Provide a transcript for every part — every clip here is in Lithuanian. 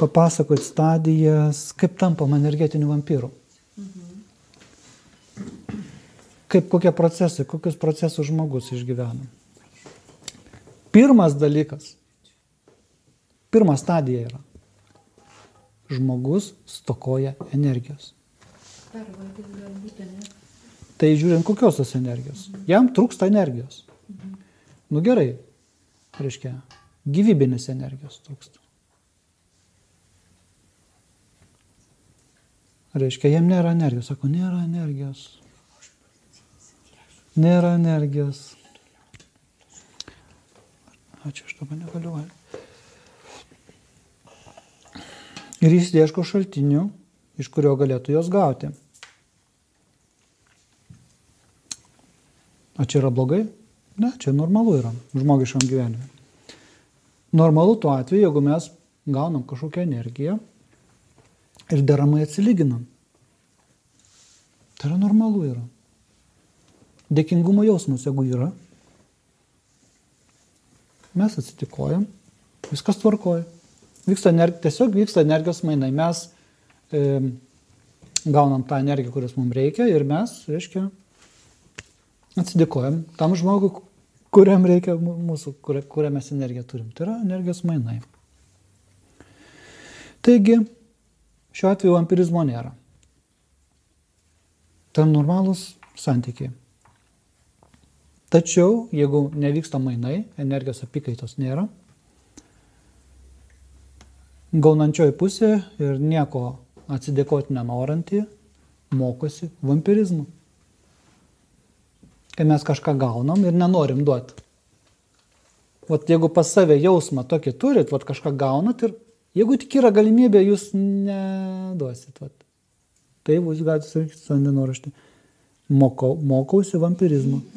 papasakoti stadijas, kaip tampam energetiniu vampyru. Kaip kokie procesai, kokius procesus žmogus išgyvena. Pirmas dalykas, pirma stadija yra. Žmogus stokoja energijos. Tai žiūrint kokios tos energijos. Jam trūksta energijos. Nu gerai, reiškia, gyvybinės energijos trūksta. Reiškia, jam nėra energijos. Sako, nėra energijos. Nėra energijos. Ačiū, aš dabar negaliu valgyti. Ir jis ieško šaltinių, iš kurio galėtų jos gauti. O čia yra blogai? Ne, čia normalu yra žmogiškam gyvenimui. Normalu tuo atveju, jeigu mes gaunam kažkokią energiją ir deramai atsilyginam. Tai yra normalu yra. Dėkingumo jausmas, jeigu yra, mes atsitikojam, viskas tvarkoja. Vyksta energi, tiesiog vyksta energijos mainai. Mes e, gaunam tą energiją, kurios mums reikia ir mes, reiškia, atsidėkojam tam žmogui, kuriam reikia mūsų, kurią, mes energiją turim. Tai yra energijos mainai. Taigi, šiuo atveju vampirizmo nėra. Tai normalūs santykiai. Tačiau, jeigu nevyksta mainai, energijos apykaitos nėra, gaunančioji pusė ir nieko atsidėkoti nenorinti mokosi vampirizmu. Kai mes kažką gaunam ir nenorim duoti. Vat jeigu pas save jausmą tokį turit, vat kažką gaunat ir jeigu tik yra galimybė, jūs neduosit. Vat. Tai jūs galite sakyti savo dienoraštį. Mokau, mokausi vampirizmo.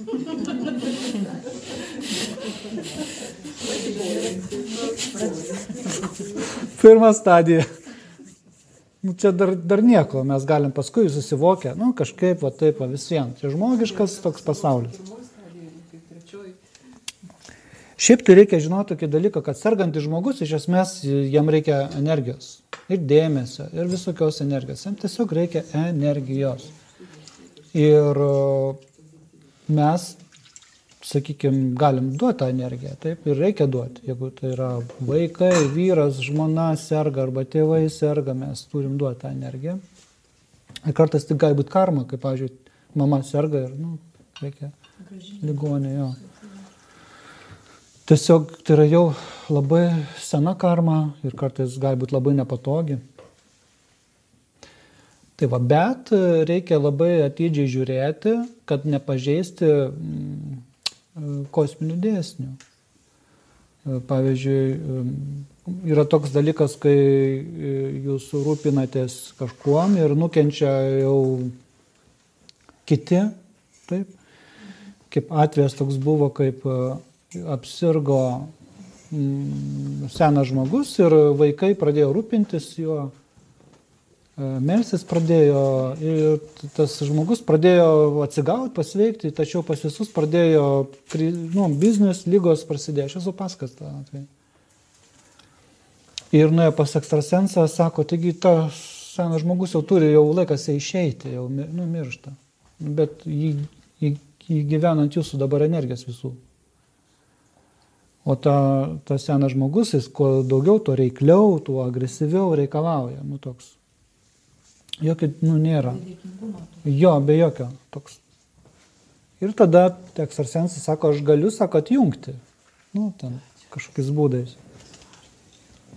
Pirma stadija. Nu, čia dar, dar nieko, mes galim paskui susivokę, nu kažkaip, va taip, va visiems. Čia žmogiškas toks pasaulis. Šiaip tai reikia žinoti tokį dalyką, kad sergantis žmogus iš esmės jam reikia energijos. Ir dėmesio, ir visokios energijos. Jam tiesiog reikia energijos. Ir mes sakykime, galim duoti tą energiją, taip, ir reikia duoti. Jeigu tai yra vaikai, vyras, žmona serga arba tėvai serga, mes turim duoti tą energiją. Ir kartais tai gali būti karma, kaip, pavyzdžiui, mama serga ir, nu, reikia ligonė jo. Tiesiog tai yra jau labai sena karma ir kartais gali būti labai nepatogi. Tai va, bet reikia labai atidžiai žiūrėti, kad nepažeisti kosminių dėsnių. Pavyzdžiui, yra toks dalykas, kai jūs rūpinatės kažkuom ir nukenčia jau kiti, taip. Kaip atvejas toks buvo, kaip apsirgo senas žmogus ir vaikai pradėjo rūpintis juo E, melsis pradėjo ir tas žmogus pradėjo atsigauti, pasveikti, tačiau pas visus pradėjo, nu, biznis, lygos prasidėjo, aš esu paskas tą atveju. Ir nuėjo pas ekstrasensą, sako, taigi tas senas žmogus jau turi, jau laikas išeiti, jau nu, miršta. Bet jį, jį, jį gyvenant jūsų dabar energijos visų. O ta, tas senas žmogus, jis kuo daugiau, tuo reikliau, tuo agresyviau reikalauja. Nu, toks Jokio, nu, nėra. Jo, be jokio toks. Ir tada ekstrasensas sako, aš galiu, sako, atjungti. Nu, ten kažkokiais būdais.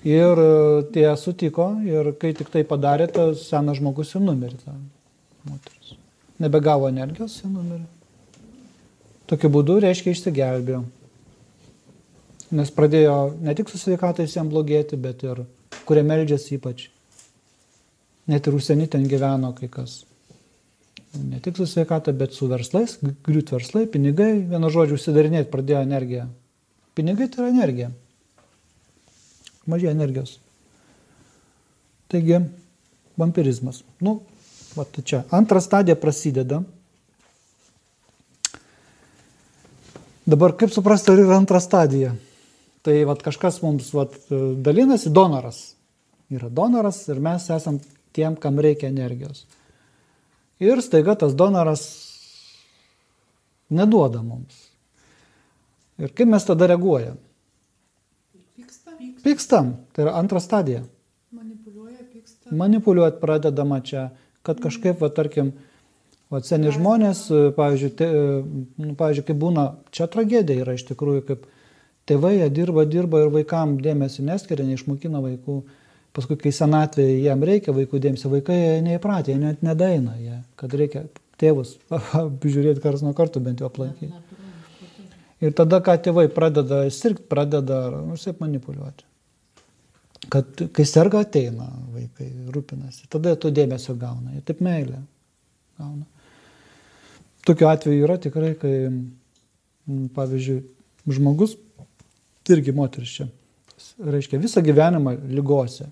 Ir e, tie sutiko ir kai tik tai padarė, tas senas žmogus ir numirė. Ta moteris. Nebegavo energijos ir numirė. Tokiu būdu reiškia išsigelbėjo. Nes pradėjo ne tik su sveikatais jam blogėti, bet ir kurie meldžiasi ypač. Net ir užsienį ten gyveno kai kas. Ne tik su sveikata, bet su verslais, griūt verslai, pinigai, vieno žodžio užsidarinėti pradėjo energiją. Pinigai tai yra energija. Mažai energijos. Taigi, vampirizmas. Nu, va tai čia. Antra stadija prasideda. Dabar kaip suprasti, ar yra antra stadija? Tai vat, kažkas mums vat, dalinasi donoras yra donoras ir mes esam tiem, kam reikia energijos. Ir staiga tas donoras neduoda mums. Ir kaip mes tada reaguojam? Pyksta, Pykstam, tai yra antra stadija. manipuliuoja, pyksta. Manipuliuoti pradedama čia, kad kažkaip, va, tarkim, va, seni žmonės, e, pavyzdžiui, te, e, nu, pavyzdžiui, kaip būna, čia tragedija yra iš tikrųjų, kaip tėvai jie dirba, dirba ir vaikam dėmesį neskiria, neišmokina vaikų. Paskui, kai senatvėje jiem reikia vaikų dėmesio, vaikai neįpratę, jie net nedaina, jie, kad reikia tėvus žiūrėti kars nuo karto bent jau aplankyti. Ir tada, ką tėvai pradeda sirgti, pradeda, nu, šiaip manipuliuoti. Kad kai serga ateina vaikai, rūpinasi, tada to dėmesio gauna, jie taip meilę gauna. Tokiu atveju yra tikrai, kai, pavyzdžiui, žmogus, irgi moteris čia, reiškia visą gyvenimą lygose.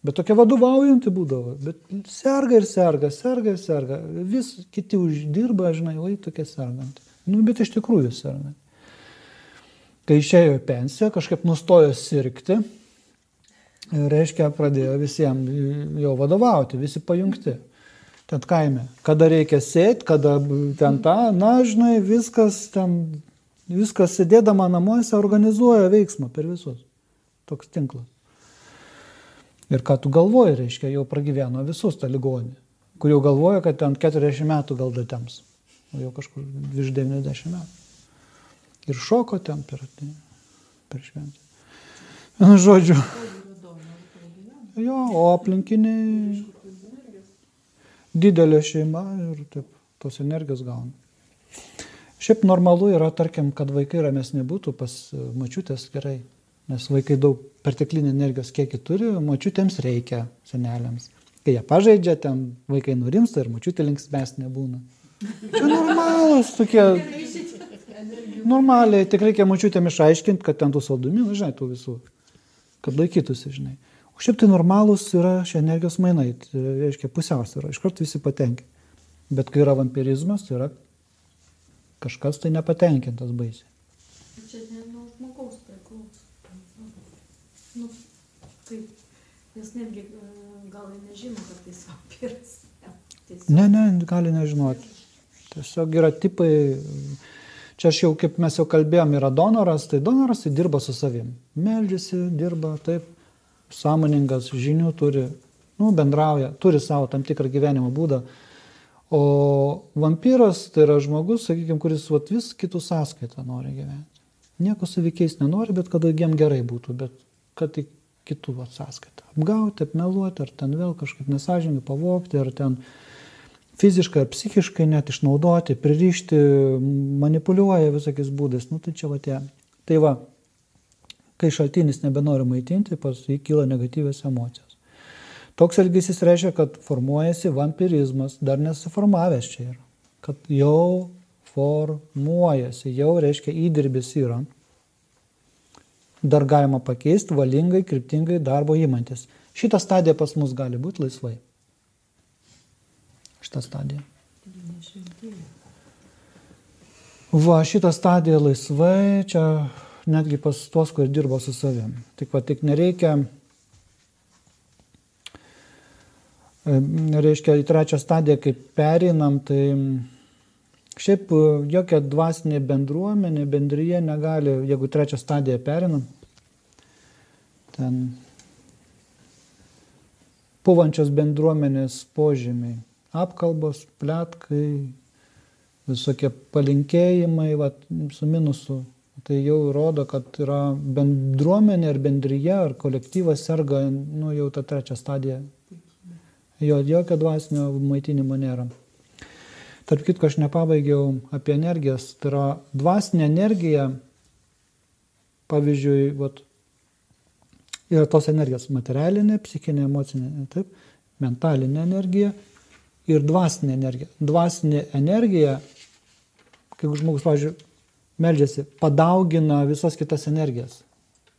Bet tokia vadovaujanti būdavo, bet serga ir serga, serga ir serga. Vis kiti uždirba, žinai, oi tokia serganti. Nu, bet iš tikrųjų serga. Kai išėjo į pensiją, kažkaip nustojo sirgti, reiškia, pradėjo visiems jau vadovauti, visi pajungti. Ten kaime. Kada reikia sėti, kada ten tą, na, žinai, viskas ten, viskas sėdėdama namuose organizuoja veiksmą per visus. Toks tinklas. Ir ką tu galvoji, reiškia, jau pragyveno visus tą ligonį, kur jau galvoja, kad ten 40 metų gal datems, o jau kažkur virš 90 metų. Ir šoko ten per, per šventę. Nu, žodžiu. Jo, o aplinkiniai didelė šeima ir taip tos energijos gauna. Šiaip normalu yra, tarkim, kad vaikai ramesni būtų pas mačiutės gerai, nes vaikai daug perteklinį energijos kiekį turi, mačiutėms reikia seneliams. Kai jie pažaidžia, ten vaikai nurimsta ir mačiutė linksmesnė būna. Čia normalus tokie. Normaliai, tik reikia mačiutėm išaiškinti, kad ten tų saldumynų, žinai, tų visų, kad laikytųsi, žinai. O šiaip tai normalūs yra šie energijos mainai, tai reiškia pusiausvyrą, iš karto visi patenkinti. Bet kai yra vampirizmas, tai yra kažkas tai nepatenkintas baisiai. Čia ne nuo žmogaus priklauso. Nu, taip. Nes netgi e, gal nežino, kad tai vampiras. Ne, ne, gali nežinoti. Tiesiog yra tipai. Čia aš jau, kaip mes jau kalbėjom, yra donoras, tai donoras tai dirba su savim. Meldžiasi, dirba, taip, sąmoningas, žinių turi, nu, bendrauja, turi savo tam tikrą gyvenimo būdą. O vampyras tai yra žmogus, sakykime, kuris vat, vis kitų sąskaitą nori gyventi. Nieko savykiais nenori, bet kada jiem gerai būtų, bet kad tik kitų vat, sąskaitą. Apgauti, apmeluoti, ar ten vėl kažkaip nesažingai pavokti, ar ten fiziškai ar psichiškai net išnaudoti, pririšti, manipuliuoja visokiais būdais. Nu, tai čia va tie. Tai va, kai šaltinis nebenori maitinti, pas jį kyla negatyvios emocijos. Toks elgesys reiškia, kad formuojasi vampirizmas, dar nesiformavęs čia yra. Kad jau formuojasi, jau reiškia įdirbis yra. Dar galima pakeisti valingai, kryptingai darbo įmantis. Šitą stadiją pas mus gali būti laisvai. Šitą stadiją. Va, šitą stadiją laisvai, čia netgi pas tuos, kurie dirbo su savim. Tik va, tik nereikia, e, reiškia, į trečią stadiją, kaip perinam, tai šiaip jokia dvasinė bendruomenė, bendryje negali, jeigu trečią stadiją perinam, ten puvančios bendruomenės požymiai, apkalbos, plėtkai, visokie palinkėjimai, va, su minusu. Tai jau rodo, kad yra bendruomenė ar bendryje ar kolektyvas serga, nu jau tą trečią stadiją. Jo, jokio dvasinio maitinimo nėra. Tarp kitko, aš nepabaigiau apie energijas. Tai yra dvasinė energija, pavyzdžiui, vat, yra tos energijos materialinė, psichinė, emocinė, taip, mentalinė energija ir dvasinė energija. Dvasinė energija, kai žmogus, pavyzdžiui, meldžiasi, padaugina visas kitas energijas.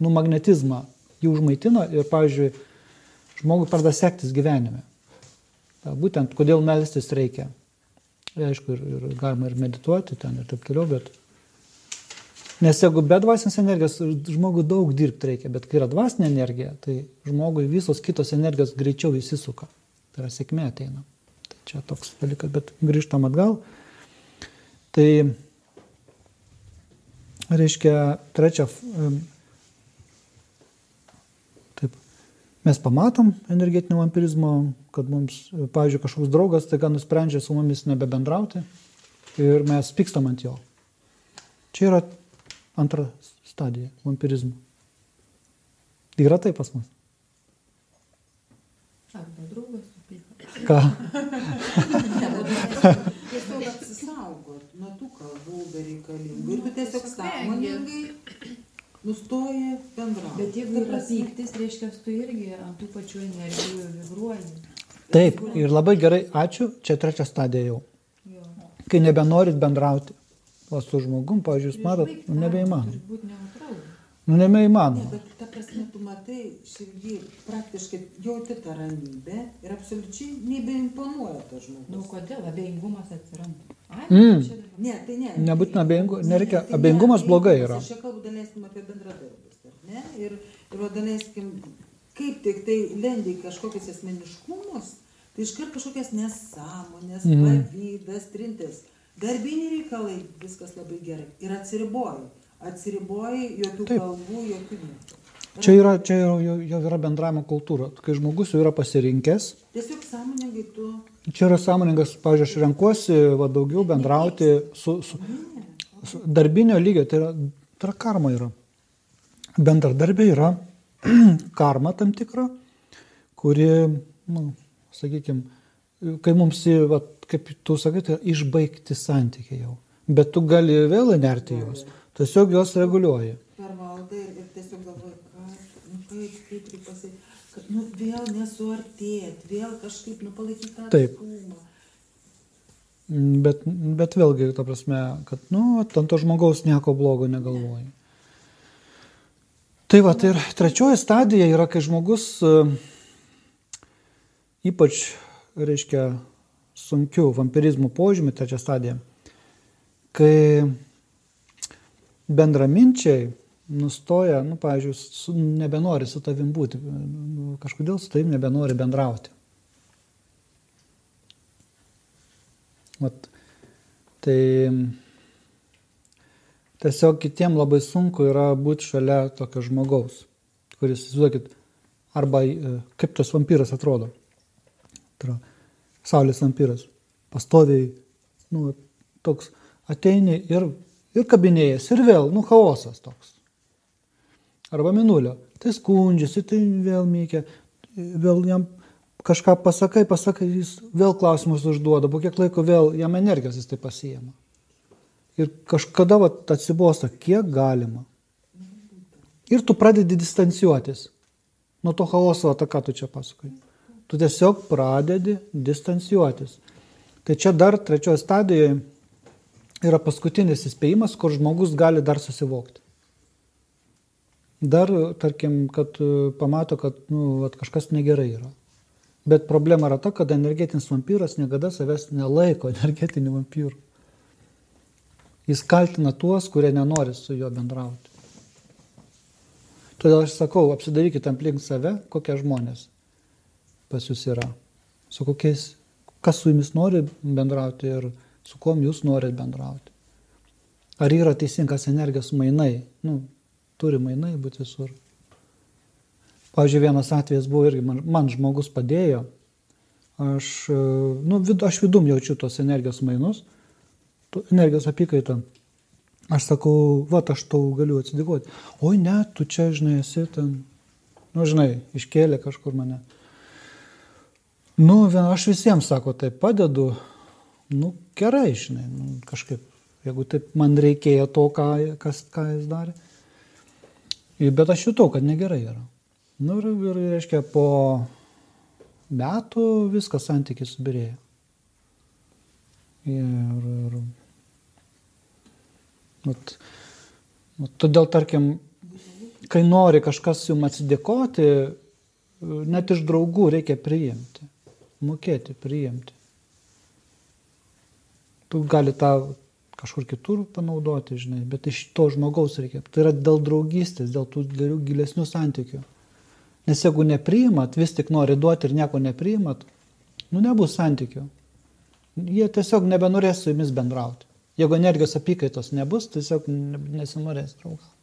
Nu, magnetizmą jį užmaitino ir, pavyzdžiui, žmogui pradeda sektis gyvenime. Būtent, kodėl melstis reikia. Aišku, ir, ir galima ir medituoti ten ir taip toliau, bet Nes jeigu be dvasinės energijos, žmogui daug dirbti reikia, bet kai yra dvasinė energija, tai žmogui visos kitos energijos greičiau įsisuka. Tai yra sėkmė ateina. Tai čia toks dalykas, bet grįžtam atgal. Tai reiškia, trečia, taip, mes pamatom energetinio vampirizmo, kad mums, pavyzdžiui, kažkoks draugas taiga nusprendžia su mumis nebebendrauti ir mes pykstam ant jo. Čia yra antra stadija vampirizmo. Yra tai pas mus. Arba draugas supyko. Ką? Tiesiog apsisaugot nuo tų kalbų bereikalingų. Ir tu tiesiog sąmoningai nustoji bendrauti. Bet jeigu yra pyktis, reiškia, tu irgi ant tų pačių energijų vibruoji. Taip, ir labai gerai, ačiū, čia trečia stadija jau. Jo. Kai nebenorit bendrauti o su žmogum, pavyzdžiui, jūs matot, nu, nebeįmanoma. Nu, Ne, nebeįmanoma. bet ta prasme, tu matai širdį, praktiškai jauti tą ramybę ir absoliučiai nebeimponuoja tas Nu, žmogus. kodėl abejingumas atsiranda? Ai, Mm. Ne, tai ne. Nebūtina abejingu- Ne, nereikia- tai ne abejingumas blogai abejingumas. yra. Aš čia kalbu, daleiskim, apie ne? Ir, ir va, daleiskim, kaip tik tai lendi kažkokius asmeniškumus, tai iškart kažkokias nesąmonės, Mhm. pavydas, trintis. Darbiniai reikalai, viskas labai gerai. Ir atsiriboji. Atsiriboji, jokių Taip. kalbų, jokių nieko. Čia, yra, čia jau, jau, jau yra bendravimo kultūra. Kai žmogus jau yra pasirinkęs, Tiesiog sąmoningai tu... čia yra sąmoningas, pavyzdžiui, aš renkuosi va, daugiau bendrauti su, su, su darbinio lygio, tai yra, tai yra karma yra. Bendradarbė yra karma tam tikra, kuri, nu, sakykime, kai mums, va, kaip tu sakai, tai išbaigti santykiai jau. Bet tu gali vėl nerti juos, tiesiog juos reguliuoji. per valdą ir, tiesiog galvoju, kas, nu kaip, kaip reikia pasakyti, kad nu vėl nesuartėt, vėl kažkaip nu palaikyti tą Taip. atstumą. Bet, bet vėlgi, ta prasme, kad, nu, ant to žmogaus nieko blogo negalvoji. Tai va, tai ir trečioji stadija yra, kai žmogus e, ypač, reiškia, sunkių vampirizmų požymį, trečia stadija, kai bendraminčiai nustoja, nu, pavyzdžiui, su, nebenori su tavim būti, nu, kažkodėl su tavim nebenori bendrauti. Vat, tai tiesiog kitiem labai sunku yra būti šalia tokio žmogaus, kuris, įsivaizduokit, arba e, kaip tas vampyras atrodo. Tai yra saulės vampyras. Pastoviai, nu, toks ateini ir, ir kabinėjas, ir vėl, nu, chaosas toks. Arba minulio. Tai skundžiasi, tai vėl mykia, vėl jam kažką pasakai, pasakai, jis vėl klausimus užduoda, po kiek laiko vėl jam energijos jis tai pasijama. Ir kažkada vat, atsibosta, kiek galima. Ir tu pradedi distancijuotis. Nuo to chaoso, tą ką tu čia pasakai. Tu tiesiog pradedi distancijuotis. Tai čia dar trečioje stadijoje yra paskutinis įspėjimas, kur žmogus gali dar susivokti. Dar, tarkim, kad e, pamato, kad nu, vat, kažkas negerai yra. Bet problema yra ta, kad energetinis vampyras niekada savęs nelaiko energetiniu vampyru. Jis kaltina tuos, kurie nenori su juo bendrauti. Todėl aš sakau, apsidarykite aplink save, kokie žmonės pas jūs yra. Su kokiais, kas su jumis nori bendrauti ir su kuom jūs norit bendrauti. Ar yra teisingas energijos mainai? Nu, turi mainai būti visur. Pavyzdžiui, vienas atvejis buvo irgi, man, man žmogus padėjo, aš, e, nu, vid, aš vidum jaučiu tos energijos mainus, energijos apykaitą. Aš sakau, va, aš tau galiu atsidėkoti. Oi, ne, tu čia, žinai, esi ten, nu, žinai, iškėlė kažkur mane. Nu, vien- aš visiems, sako, tai padedu, nu, gerai, žinai, nu, kažkaip, jeigu taip man reikėjo to, ką, kas, ką jis darė. Ir- Bet aš jutau, kad negerai yra. Nu, ir, ir, reiškia, po metų viskas santykis subirėjo. Ir, ir vat, vat, todėl, tarkim, kai nori kažkas jums atsidėkoti, net iš draugų reikia priimti, mokėti priimti. Tu gali tą kažkur kitur panaudoti, žinai, bet iš to žmogaus reikia. Tai yra dėl draugystės, dėl tų gerių, gilesnių santykių. Nes jeigu nepriimat, vis tik nori duoti ir nieko nepriimat, nu nebus santykių. Jie tiesiog nebenorės su jumis bendrauti. Jeigu energijos apykaitos nebus, tiesiog nesinorės draugauti.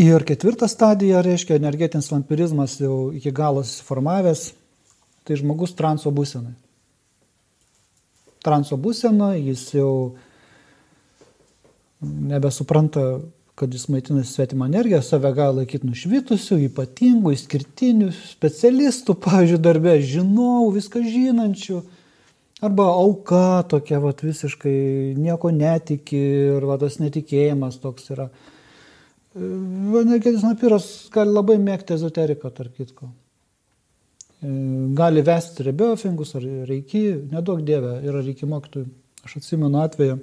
Ir ketvirta stadija reiškia energetinis vampirizmas jau iki galo susiformavęs, tai žmogus transo būsenai. Transo būsena, jis jau nebesupranta, kad jis maitinasi svetimą energiją, save gali laikyti nušvitusių, ypatingų, išskirtinių, specialistų, pavyzdžiui, darbė, žinovų, viską žinančių. Arba auka tokia, vat, visiškai nieko netiki ir va, tas netikėjimas toks yra. Energetinis vampiras gali labai mėgti ezoteriką, tarp kitko. E, gali vesti rebiofingus ar reiki, nedaug dievę, yra reiki mokytojų. Aš atsimenu atveju,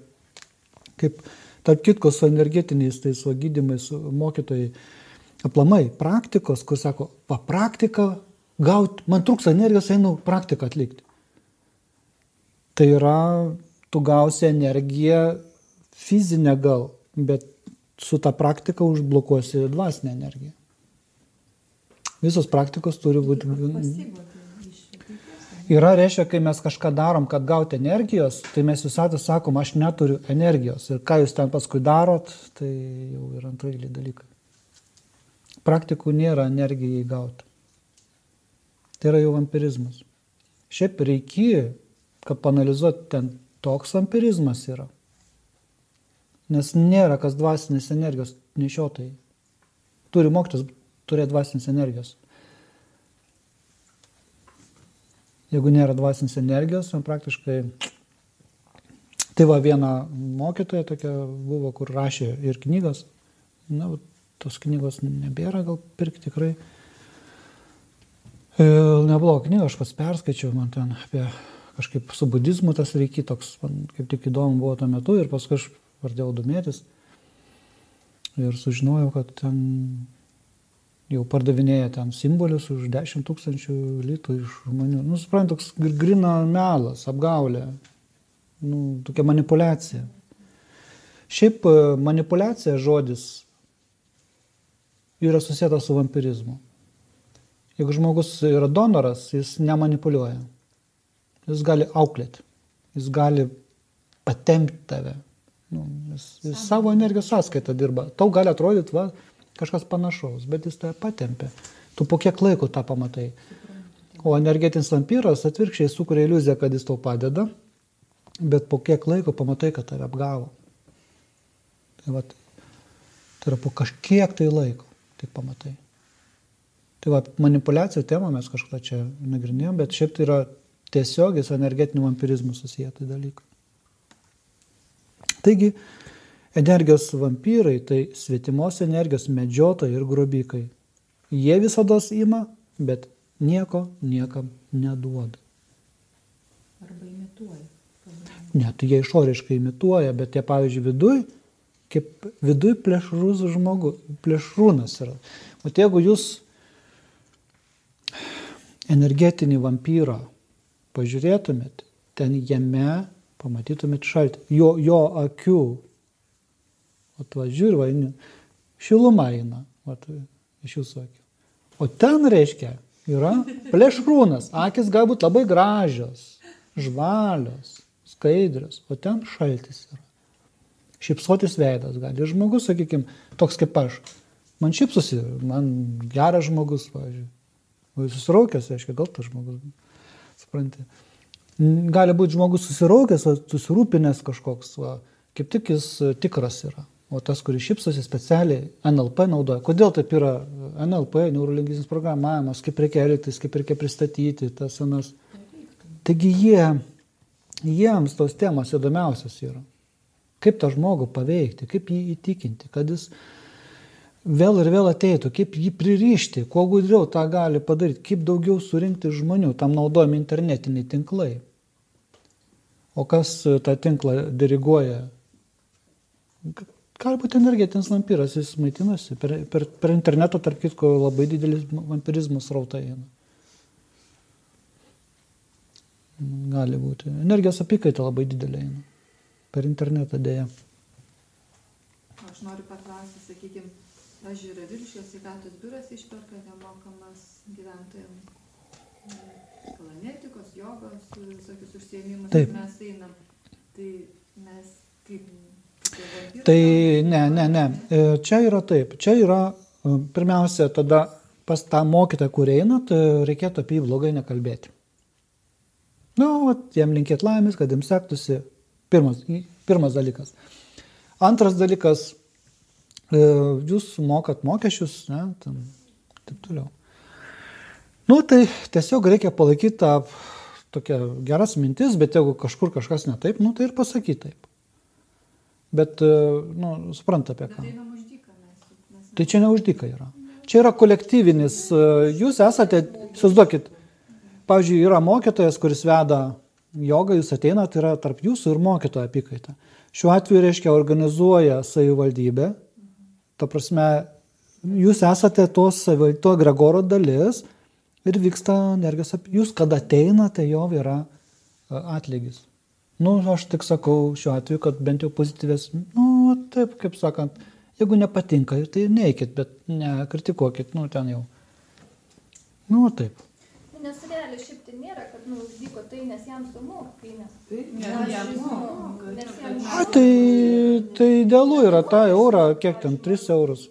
kaip tarp kitko su energetiniais, tai su gydimais mokytojai, aplamai praktikos, kur sako, pa praktika, gauti, man trūksta energijos, einu praktiką atlikti. Tai yra, tu gausi energiją fizinę gal, bet su ta praktika užblokuosi dvasinę energiją. Visos praktikos turi būti. Yra, reiškia, kai mes kažką darom, kad gauti energijos, tai mes visada sakom, aš neturiu energijos. Ir ką jūs ten paskui darot, tai jau yra antrailiai dalykai. Praktikų nėra energijai gauti. Tai yra jau vampirizmas. Šiaip reikia, kad panalizuoti ten toks vampirizmas yra. Nes nėra kas dvasinės energijos nešiotojai. Turi mokytis turėti dvasinės energijos. Jeigu nėra dvasinės energijos, man praktiškai... Tai va viena mokytoja tokia buvo, kur rašė ir knygas. Na, tos knygos nebėra, gal pirkti tikrai. E, Nebloga knyga, aš pats perskaičiau, man ten apie kažkaip su budizmu tas reikia toks, man kaip tik įdomu buvo tuo metu ir paskui aš pradėjau domėtis ir sužinojau, kad ten jau pardavinėja ten simbolius už 10 tūkstančių litų iš žmonių. Nu, suprant, toks grina melas, apgaulė, nu, tokia manipulacija. Šiaip e, manipulacija žodis yra susijęs su vampirizmu. Jeigu žmogus yra donoras, jis nemanipuliuoja. Jis gali auklėti, jis gali patempti tave, Nu, jis, jis savo energijos sąskaitą dirba. Tau gali atrodyti, va, kažkas panašaus, bet jis tave patempia. Tu po kiek laiko tą pamatai. O energetinis vampyras atvirkščiai sukuria iliuziją, kad jis tau padeda, bet po kiek laiko pamatai, kad tave apgavo. Tai, va, tai yra po kažkiek tai laiko, tik pamatai. Tai va, manipulacijų temą mes kažką čia nagrinėjom, bet šiaip tai yra tiesiogiai su energetiniu vampirizmu susiję tai dalykai. Taigi, energijos vampyrai tai svetimos energijos medžiotojai ir grobikai. Jie visada ima, bet nieko niekam neduoda. Arba imituoja. Ne, tai jie išoriškai imituoja, bet jie, pavyzdžiui, viduj, kaip viduj plėšrus žmogus, plėšrūnas yra. O jeigu jūs energetinį vampyrą pažiūrėtumėt, ten jame pamatytumėt šaltį. Jo, jo akių, o tu žiūri, va, šiluma eina, va, iš jūsų akių. O ten reiškia, yra plėšrūnas, akis galbūt labai gražios, žvalios, skaidrios, o ten šaltis yra. Šipsotis veidas gali. Ir žmogus, sakykime, toks kaip aš. Man šipsosi, man geras žmogus, jis susiraukęs, reiškia, gal tas žmogus. Suprantate. Gali būti žmogus susiraukęs, susirūpinęs kažkoks, va, kaip tik jis e, tikras yra. O tas, kuris šypsosi specialiai NLP naudoja. Kodėl taip yra NLP, neurolingvistinis programavimas, kaip reikia elgtis, kaip reikia pristatyti tas senas. Taigi jie, jiems tos temos įdomiausios yra. Kaip tą žmogų paveikti, kaip jį įtikinti, kad jis vėl ir vėl ateitų, kaip jį pririšti, kuo gudriau tą gali padaryti, kaip daugiau surinkti žmonių, tam naudojami internetiniai tinklai. O kas e, tą tinklą diriguoja? Gali būti energetinis vampyras, jis maitinasi. Per, per, per internetą, tarp kitko, labai didelis vampirizmas rautai eina. gali būti. Energijos apykaita labai didelė eina. Per internetą dėja. Aš noriu paklausti, sakykime, pažiūrėjau, yra Vilškės sveikatos biuras išperka nemokamas gyventojams planetikos, jogos, visokius užsiemimus. Taip. Mes einam. Tai mes kaip... kaip Tai ne, ne, ne. E, Čia yra taip. Čia yra e, pirmiausia, tada pas tą mokytą, kur einat, e, reikėtų apie jį blogai nekalbėti. Na, nu, vat, jam linkėt laimės, kad jums sektųsi. Pirmas, pirmas dalykas. Antras dalykas, jūs mokat mokesčius, ne, ten, taip toliau. Nu, tai tiesiog reikia palaikyti tą tokią geras mintis, bet jeigu kažkur kažkas ne taip, nu, tai ir pasakyti taip. Bet, e, nu, supranta apie ką. mes Tai čia ne uždyka yra. Čia yra kolektyvinis, e, jūs esate, įsivaizduokit, pavyzdžiui, yra mokytojas, kuris veda jogą, jūs ateinat, yra tarp jūsų ir mokytojo apykaita. Šiuo atveju reiškia organizuoja savivaldybė, ta prasme, jūs esate tos, to Gregoro dalis ir vyksta energijos apie, jūs kada ateinate, jo yra e, atlygis. Nu, aš tik sakau šiuo atveju, kad bent jau pozityvės, nu, taip, kaip sakant, jeigu nepatinka, tai neikit, bet nekritikuokit, nu, ten jau. Nu, taip. Nu, Nes realiai šiaip tai nėra, kad nu, uždyko tai, nes jam sumokai, nes... Taip, Ne, jam žinau, sumoka, nes kad jam mes- A, tai, tai idealu yra tą eurą, kiek ten, 3 eurus.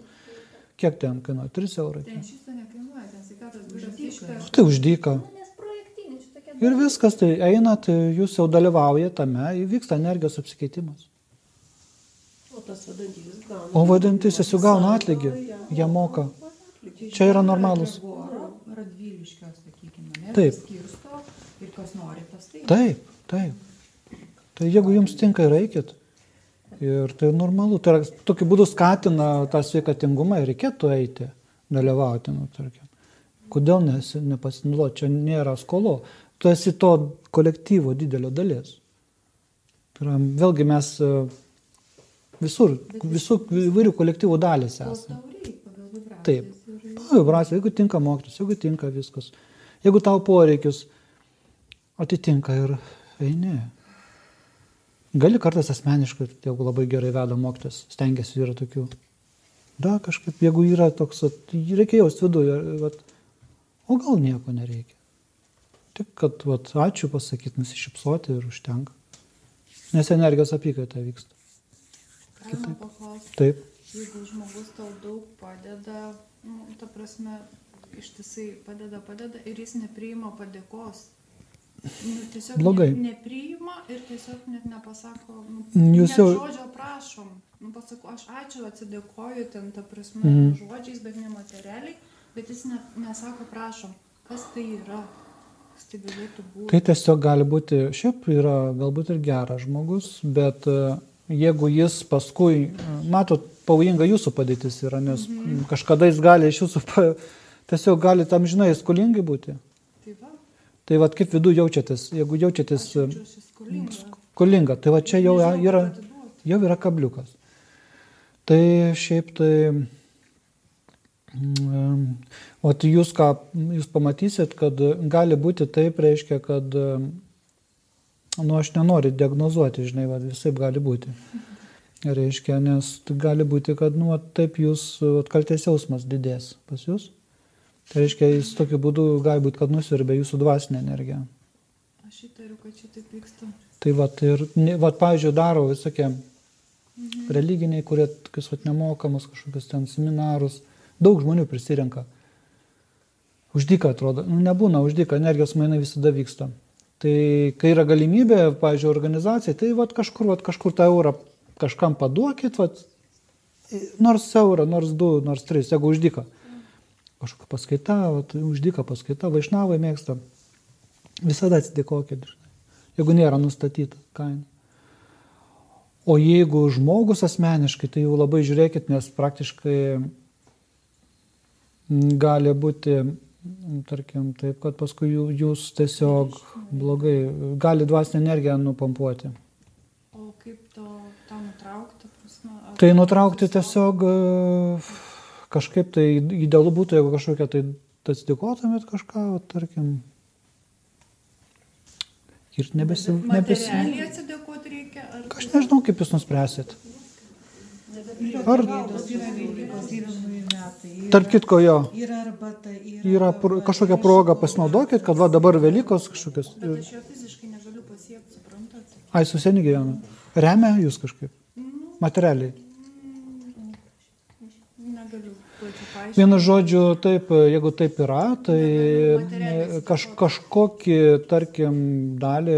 Kiek ten kainuoja? 3 eurai. Ten iš viso nekainuoja, ten sveikatos biuras dyką. išperka. Tai uždyka. Nu. Ir viskas, tai einat, jūs jau dalyvaujate tame, įvyksta energijos apsikeitimas. O tas vadantysis gauna. O vadantysis jau gauna atlygį, jie moka. Čia yra normalus. Radviliškio, sakykime? Taip. Kas nori, tas tai. Taip, taip. Tai jeigu jums tinka ir eikit. Ir tai normalu. Tai yra, tokiu būdu skatina tą sveikatingumą ir reikėtų eiti, dalyvauti, nu, tarkim. Kodėl nes, nepasinaudoti? Čia nėra skolo. Tu esi to kolektyvo didelio dalis. Tai yra, vėlgi mes e, visur, visų įvairių kolektyvų dalis esame. pagal. Taip. Ir... Na, vibracija, jeigu tinka mokytis, jeigu tinka viskas. Jeigu tau poreikius atitinka ir eini. Gali kartais asmeniškai, jeigu labai gerai veda mokytis, stengiasi yra tokių. Da, kažkaip, jeigu yra toks, reikia jausti viduje, vat, o gal nieko nereikia. Tik, kad vat, ačiū pasakyti, nusišypsoti ir užtenka. Nes energijos apykaita vyksta. Paklausti, Taip. jeigu žmogus tau daug padeda, nu, ta prasme, ištisai padeda, padeda ir jis nepriima padėkos. Nu, tiesiog Blogai. Ne, nepriima ir tiesiog net nepasako, nu, Jūs net jau- žodžio prašom. Nu, pasakau, aš ačiū, atsidėkoju ten, ta prasme, Mhm. žodžiais, bet ne materialiai, bet jis net nesako prašom, kas tai yra, kas tai. Tai tiesiog gali būti, šiaip yra galbūt ir geras žmogus, bet e, jeigu jis paskui, e, matot, pavojinga jūsų padėtis yra, nes mhm. kažkada jis gali iš jūsų, pa, tiesiog gali tam žinai skolingi būti. Va, Tai vad kaip vidų jaučiatės, jeigu jaučiatės e, skolinga. tai va čia jau yra, jau yra kabliukas. Tai šiaip tai... mm, O tai jūs ką, jūs pamatysit, kad gali būti taip, reiškia, kad, nu aš nenoriu diagnozuoti, žinai, va, visai gali būti. Reiškia, nes gali būti, kad, nu, va, taip jūs vat, kaltės jausmas didės pas jūs. Tai reiškia, jis tokiu būdu gali būti, kad nusirbė jūsų dvasinę energiją. Aš įtariu, kad čia taip vyksta. Tai vat ir, vat, pavyzdžiui, daro visokie religiniai, kurie tokius vat nemokamus kažkokius ten seminarus. Daug žmonių prisirenka. Uždyka atrodo. Nu, nebūna uždyka, energijos mainai visada vyksta. Tai kai yra galimybė, pavyzdžiui, organizacijai, tai vat kažkur, vat kažkur tą eurą kažkam paduokit, vat, nors eurą, nors du, nors tris, jeigu uždyka. Kažkokia paskaita, vat, uždyka paskaita, vaišnavai mėgsta. Visada atsidėkokit, jeigu nėra nustatyta kaina. O jeigu žmogus asmeniškai, tai jau labai žiūrėkit, nes praktiškai gali būti, tarkim, taip, kad paskui jū- jūs tiesiog blogai, gali dvasinę energiją nupampuoti. O kaip to, tą nutraukti, prasme? Tai nutraukti tiesiog e, kažkaip tai idealu būtų, jeigu kažkokia tai atsidėkotumėt kažką, va, tarkim. Ir nebesi... nebesi atsidėkoti reikia, ar aš nežinau, kaip jūs nuspręsit. Ar, tarp kitko, jo, yra arbata, yra, yra pro- kažkokia proga pasinaudokit, kad va dabar Velykos kažkokios. bet aš jo fiziškai negaliu pasiekti, suprantat? Ai, su seni gyvena. Remia jūs kažkaip. Materialiai. Vienu žodžiu, taip, jeigu taip yra, tai kaž, kažkokį, tarkim, dalį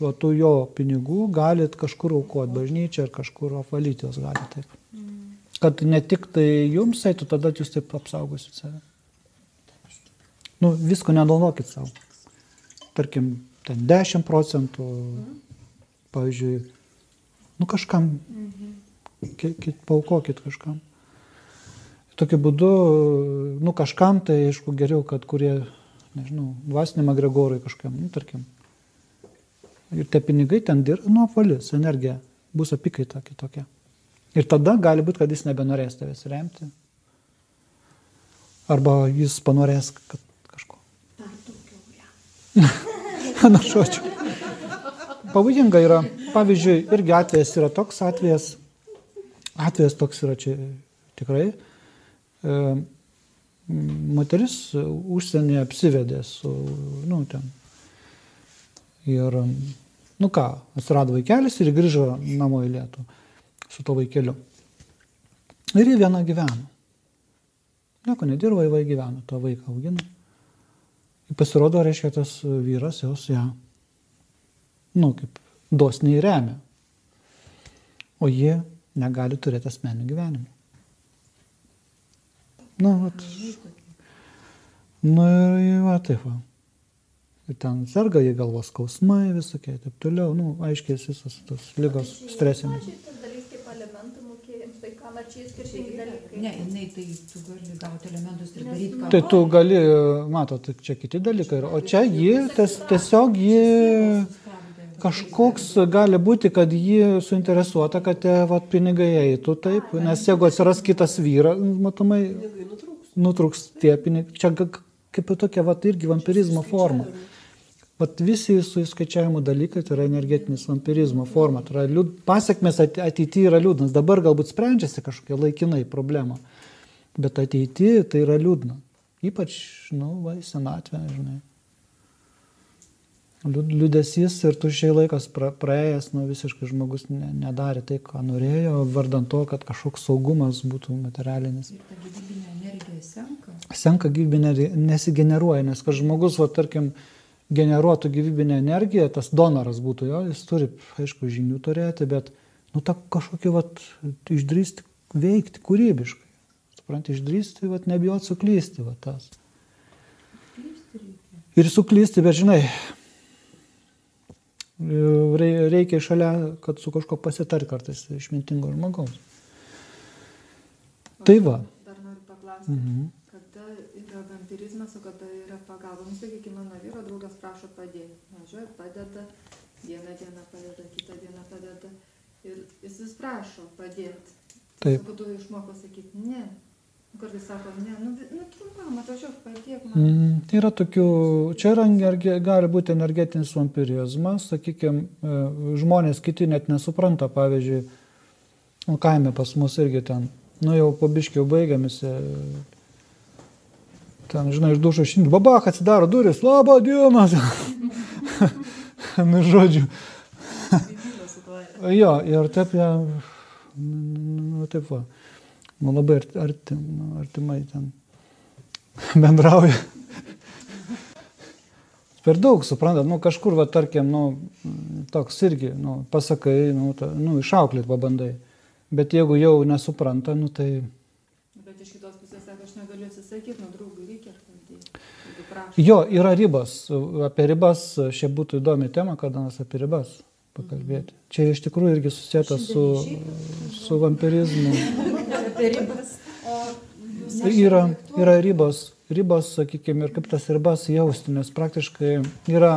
tų jo pinigų galit kažkur aukoti, bažnyčią ar kažkur apvalyti jos galite taip. Kad ne tik tai jums eitų, tada jūs taip apsaugosit save. Nu, visko nedalokit savo. Tarkim, ten 10 procentų, pavyzdžiui, nu kažkam, ki- ki- paukokit kažkam. Tokiu būdu, nu kažkam tai aišku geriau, kad kurie, nežinau, dvasiniam agregorui kažkam, nu tarkim. Ir tie pinigai ten dir, nu apvalis, energija, bus apykaita kitokia. Ir tada gali būti, kad jis nebenorės tavęs remti. Arba jis panorės, kad kažko. Na, žodžiu. Pavojinga yra, pavyzdžiui, irgi atvejas yra toks atvejas, atvejas toks yra čia tikrai. E, moteris užsienyje apsivedė su, nu, ten. Ir, nu ką, atsirado vaikelis ir grįžo namo į lietų su to vaikeliu. Ir jie viena gyveno. Nieko nedirba, jie gyveno, tą vaiką augino. Ir pasirodo, reiškia, tas vyras jos ją, nu, kaip dosniai remia. O jie negali turėti asmenį gyvenimą. Nu, vat. Nu ir va taip va. Ir ten serga jie galvos skausmai visokie taip toliau. Nu, aiškiai visos tos lygos stresinės. Tas tai? Ne, jinai tai tu gali gauti elementus ir daryti ką Tai tu gali, matot, čia kiti dalykai. yra. O čia ji, ties, tiesiog ji kažkoks gali būti, kad ji suinteresuota, kad tie vat, pinigai eitų taip, nes jeigu atsiras kitas vyras, matomai, nutrūks. tie pinigai. Čia kaip ir tokia vat, irgi vampirizmo forma. Vat visi su įskaičiavimu dalykai tai yra energetinis vampirizmo forma. Tai yra liūd... pasiekmes ate- ateityje yra liūdnas. Dabar galbūt sprendžiasi kažkokia laikinai problema. Bet ateityje tai yra liūdna. Ypač, nu, va, į senatvę, žinai. Liūdesys ir tušiai laikas pra, praėjęs, nu, visiškai žmogus ne, nedarė tai, ką norėjo, vardant to, kad kažkoks saugumas būtų materialinis. Ir ta gyvybinė energija senka. Senka gyvybinė re- nesigeneruoja, nes kad žmogus, va, tarkim, generuotų gyvybinę energiją, tas donoras būtų jo, jis turi, aišku, žinių turėti, bet, nu, tą kažkokį, va, išdrįsti veikti kūrybiškai. Suprantate, išdrįsti, va, nebijot suklysti, va, tas. Ir suklysti, bet žinai, reikia šalia, kad su kažko pasitart kartais išmintingo žmogaus. Tai va. Dar noriu paklausti, Mhm. kada yra vampirizmas, o kada yra pagalba. Nu, sakykime, mano vyro draugas prašo padėti. Važiuoja, padeda, vieną dieną padeda, kitą dieną padeda. Ir jis vis prašo padėti. Taip. Po to išmoko sakyti ne. Kartais sako, ne, nu, nu trumpam, atvažiuok, padėk man. Mm, tai yra tokių, čia yra, gali būti energetinis vampirizmas, sakykime, žmonės kiti net nesupranta, pavyzdžiui, nu, kaime pas mus irgi ten, nu jau pabiškiau baigiamis, ten, žinai, iš dušo šimtų, babak atsidaro duris, labą dieną. nu, žodžiu. jo, ir taip, jie, nu, taip va, nu, labai arti, nu, artimai ten bendrauja. Per daug, suprantat, nu kažkur, va, tarkim, nu, toks irgi, nu, pasakai, nu, ta, nu išauklėt pabandai. Bet jeigu jau nesupranta, nu tai... Bet iš kitos pusės sako, aš negaliu atsisakyti, nuo draugų reikia. Jeigu prašo. Jo, yra ribos. Apie ribas, šiaip būtų įdomi tema, kada nors apie ribas pakalbėti. Čia iš tikrųjų irgi susijęta su, su vampirizmu. Yra, yra ribos, ribos, sakykime, ir kaip tas ribas jausti, nes praktiškai yra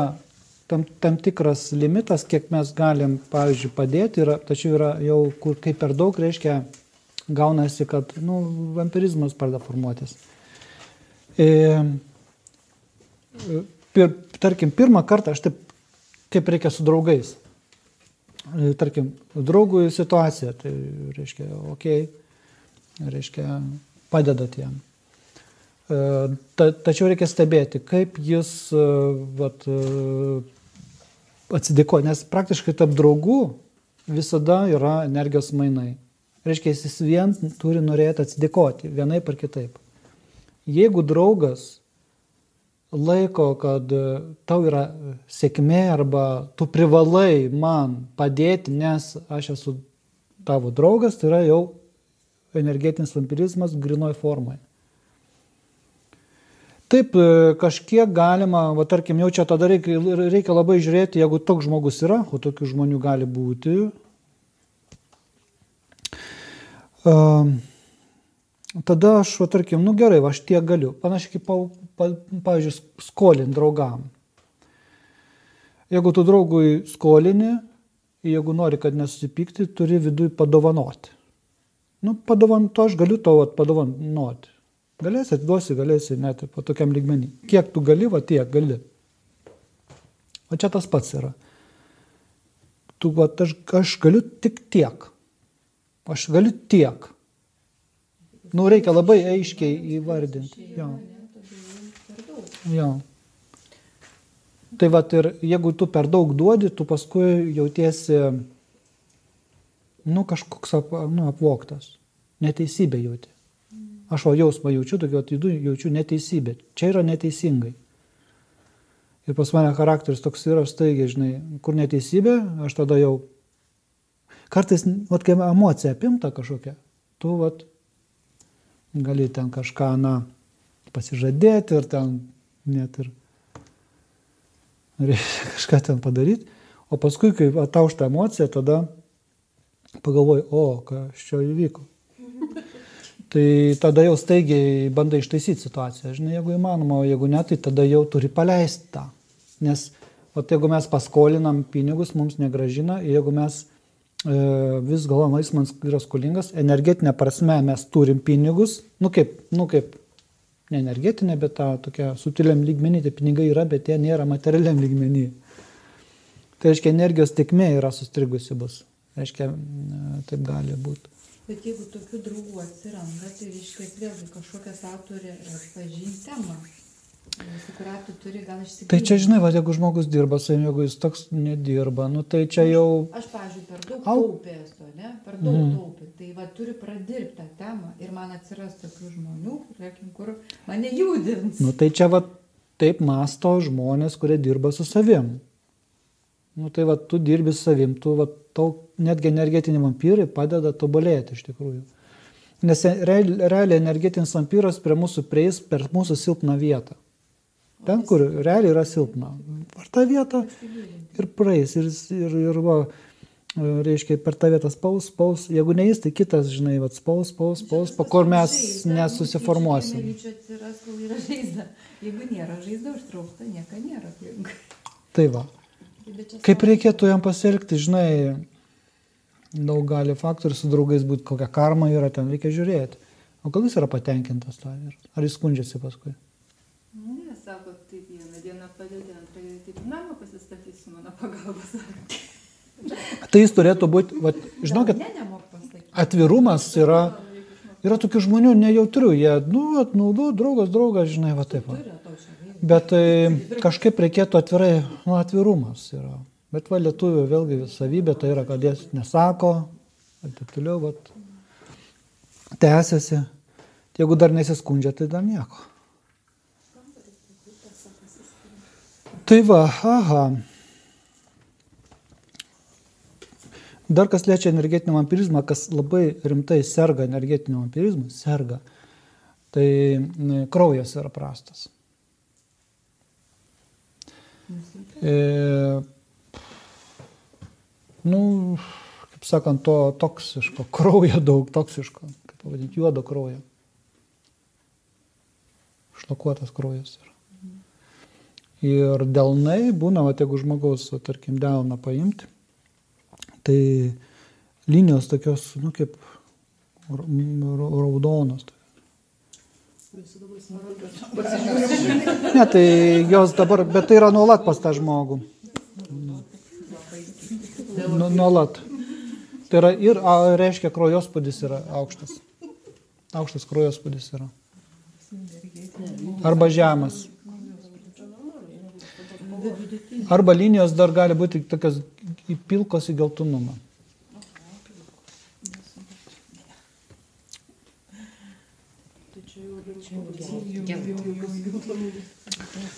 tam, tam tikras limitas, kiek mes galim, pavyzdžiui, padėti, yra, tačiau yra jau, kur kaip per daug reiškia, gaunasi, kad nu, vampirizmas pradeda formuotis. E, pir, tarkim, pirmą kartą aš taip kaip reikia su draugais. E, Tarkim, draugui situacija, tai reiškia, okei, okay, reiškia, padedat jam. E, Ta, tačiau reikia stebėti, kaip jis e, vat, e, atsidėkoja, nes praktiškai tarp draugų visada yra energijos mainai. Reiškia, jis vien turi norėti atsidėkoti, vienaip ar kitaip. Jeigu draugas laiko, kad tau yra sėkmė arba tu privalai man padėti, nes aš esu tavo draugas, tai yra jau energetinis vampirizmas grinoj formoje. Taip, e, kažkiek galima, va tarkim, jau čia tada reikia, reikia labai žiūrėti, jeigu toks žmogus yra, o tokių žmonių gali būti. Um, tada aš, va, tarkim, nu gerai, va, aš tiek galiu. Panašiai kaip, pa, pa, pavyzdžiui, skolint draugam. Jeigu tu draugui skolini, jeigu nori, kad nesusipykti, turi vidui padovanoti. Nu, padovanoti, to aš galiu tau padovanoti. Galėsi atiduosi, galėsi net po tokiam lygmenį. Kiek tu gali, va tiek gali. O čia tas pats yra. Tu, va, aš, aš galiu tik tiek. Aš galiu tiek. Nu, reikia labai aiškiai įvardinti. Jo. Jo. Tai va ir jeigu tu per daug duodi, tu paskui jautiesi, nu, kažkoks ap, nu, apvoktas. Neteisybė jauti. Aš o jausmą jaučiu, tokio atidų jaučiu neteisybę. Čia yra neteisingai. Ir pas mane charakteris toks yra staigiai, žinai, kur neteisybė, aš tada jau kartais, vat, kai emocija apimta kažkokia, tu, vat, gali ten kažką, na, pasižadėti ir ten net ir reikia kažką ten padaryti, o paskui, kai ataušta emocija, tada pagalvoju, o, kas čia įvyko. Tai tada jau staigiai bandai ištaisyti situaciją, žinai, jeigu įmanoma, o jeigu ne, tai tada jau turi paleisti tą. Nes, o jeigu mes paskolinam pinigus, mums negražina, jeigu mes e, vis galvojam, jis man yra skolingas, energetinė prasme mes turim pinigus, nu kaip, nu kaip ne energetinė, bet tą tokia subtiliam lygmenį, tie pinigai yra, bet jie nėra materialiam lygmenį. Tai reiškia, energijos tikmė yra sustrigusi bus. Reiškia, taip gali būti. Bet jeigu tokių draugų atsiranda, tai reiškia, vėlgi kažkokia savo turi tu turi. Tai čia, žinai, va, jeigu žmogus dirba su savimi, jeigu jis toks nedirba, nu tai čia jau... Aš, pavyzdžiui, per daug Au. taupė esu, ne? Per daug mm. taupė. Tai va, turiu pradirbti tą temą ir man atsiras tokių žmonių, tarkim, kur mane judins. Nu tai čia va taip masto žmonės, kurie dirba su savim. Nu tai va tu dirbi su savim, tu va tau netgi energetiniai vampyrai padeda tobulėti iš tikrųjų. Nes real- realiai energetinis vampyras prie mūsų prieis per mūsų silpną vietą. Ten, kur realiai yra silpna. Per tą vietą ir praeis. Ir, ir, ir va, reiškia, per tą vietą spaus, spaus. Jeigu ne jis, tai kitas, žinai, va, spaus, spaus, spaus, po kur mes nesusiformuosim. Yra žaizda. Jeigu nėra žaizda užtraukta, nieko nėra aplink. Tai va. Kaip reikėtų jam pasielgti, žinai, daug gali faktorių su draugais būti, kokia karma yra ten, reikia žiūrėti. O gal jis yra patenkintas tą ir ar jis skundžiasi paskui? Ne, sako, taip vieną dieną padedi, antrą taip namą pasistatysiu mano pagalbos. Tai jis turėtų būti, va, žinokit, atvirumas yra, yra tokių žmonių nejautrių, jie, nu, vat, nu, nu, draugas, draugas, žinai, va taip. Va. Turi to čia vėl. Bet tai kažkaip reikėtų atvirai, nu, atvirumas yra. Bet va, lietuvių vėlgi savybė tai yra, kad jis nesako, ir taip toliau, va, tęsiasi. Jeigu dar nesiskundžia, tai dar nieko. Tai va, aha. Dar kas liečia energetinį vampirizmą, kas labai rimtai serga energetiniu vampirizmu, serga, tai kraujas yra prastas. E, nu, kaip sakant, to toksiško kraujo daug, toksiško, kaip pavadinti, juodo kraujo. Šlakuotas kraujas yra. Ir delnai būna, va, jeigu žmogaus, va, tarkim, delną paimti, tai linijos tokios, nu, kaip ra- ra- raudonos. Ne, tai jos dabar, bet tai yra nuolat pas tą žmogų. Nu. Nu, nuolat. Tai yra ir a, reiškia kraujospūdis yra aukštas. Aukštas kraujospūdis yra. Arba žemas. Arba linijos dar gali būti tokios pilkos į geltonumą.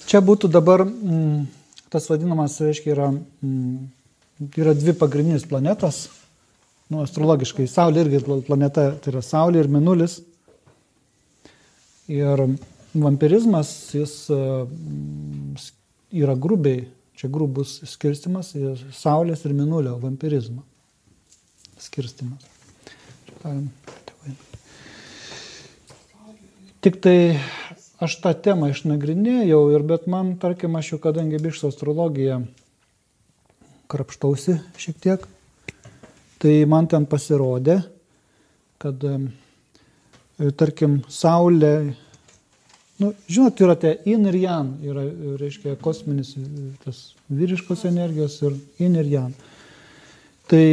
Čia būtų dabar mm, tas vadinamas, reiškia, yra, mm, yra dvi pagrindinės planetos. Nu, astrologiškai Saulė irgi pla- planeta, tai yra Saulė ir Minulis. Ir vampirizmas, jis e, mm, s- yra grubiai, čia grubus skirstimas ir Saulės ir Minulio vampirizmo skirstimas. Čia galim- tėvai. Tik tai aš tą temą išnagrinėjau ir bet man, tarkim, aš jau kadangi bištų astrologiją krapštausi šiek tiek, tai man ten pasirodė, kad, e, tarkim, Saulė, nu, žinot, yra tie in ir jan, yra, reiškia, kosminis e, tas vyriškos energijos ir in ir jan. Tai,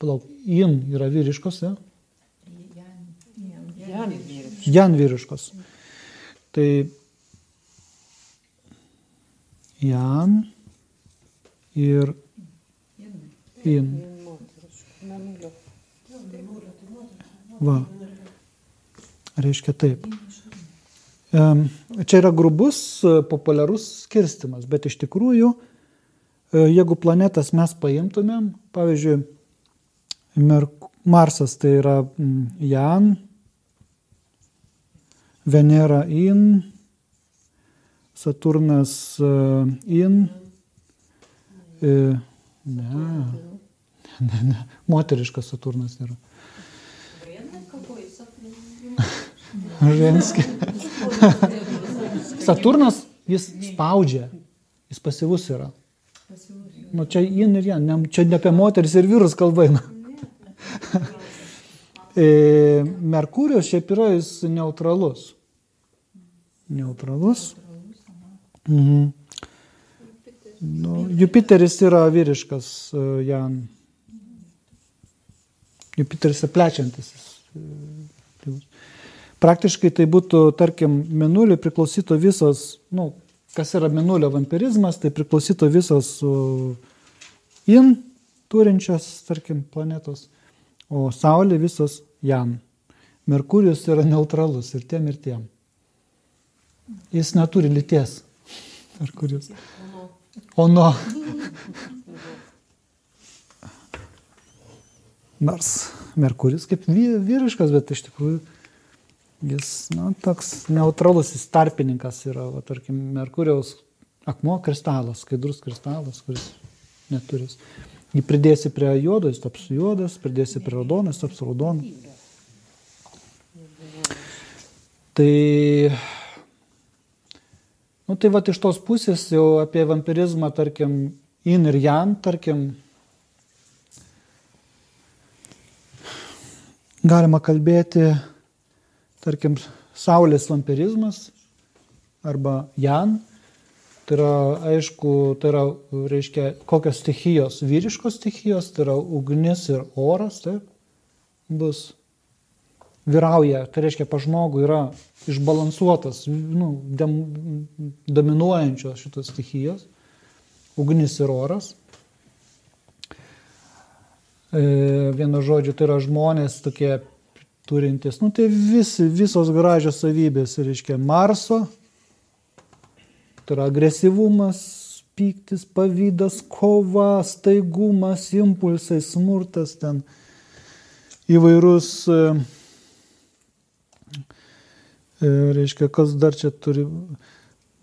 palauk, in yra vyriškos, ja? Jan vyriškos. Tai Jan ir In. Va. Reiškia taip. Čia yra grubus, populiarus skirstimas, bet iš tikrųjų, e, jeigu planetas mes paimtumėm, pavyzdžiui, Merk- Marsas tai yra Jan, Venera in, Saturnas e, in, e, ne, ne, ne, moteriškas Saturnas yra. Ženski. Saturnas, jis spaudžia, jis pasyvus yra. Nu, čia in ir jan, ne, čia ne apie moteris ir vyrus kalba eina. E, Merkurijos šiaip yra jis neutralus. Neutralus. Mhm. Nu, Jupiteris yra vyriškas e, Jan. Jupiteris yra plečiantis. e, aktyvus. Praktiškai tai būtų, tarkim, Minulį priklausytų visos, nu, kas yra Minulio vampirizmas, tai priklausytų visos in turinčios, tarkim, planetos, o Saulė visos jam. Merkurijus yra neutralus ir tiem ir tiem. Jis neturi lyties. Merkurijus. Ono. Nors Merkuris kaip vy- vyriškas, bet iš tikrųjų jis, na, toks neutralus, jis tarpininkas yra, va, tarkim, Merkurijaus akmuo kristalas, skaidrus kristalas, kuris neturi. Jį pridėsi prie juodo, jis taps juodas, pridėsi prie raudono, jis taps raudonas. Tai, nu tai va iš tos pusės jau apie vampirizmą, tarkim, in ir jan, tarkim, galima kalbėti, tarkim, saulės vampirizmas arba jan. Tai yra, aišku, tai yra, reiškia, kokios stichijos, vyriškos stichijos, tai yra ugnis ir oras, taip, bus vyrauja, tai reiškia, pa žmogų yra išbalansuotas, nu, dem, dominuojančios šitos stichijos, ugnis ir oras. E, vienu žodžiu, tai yra žmonės tokie turintys, nu tai visi, visos gražios savybės, reiškia, Marso, tai yra agresyvumas, pyktis, pavydas, kova, staigumas, impulsai, smurtas, ten įvairus, e, e, reiškia, kas dar čia turi,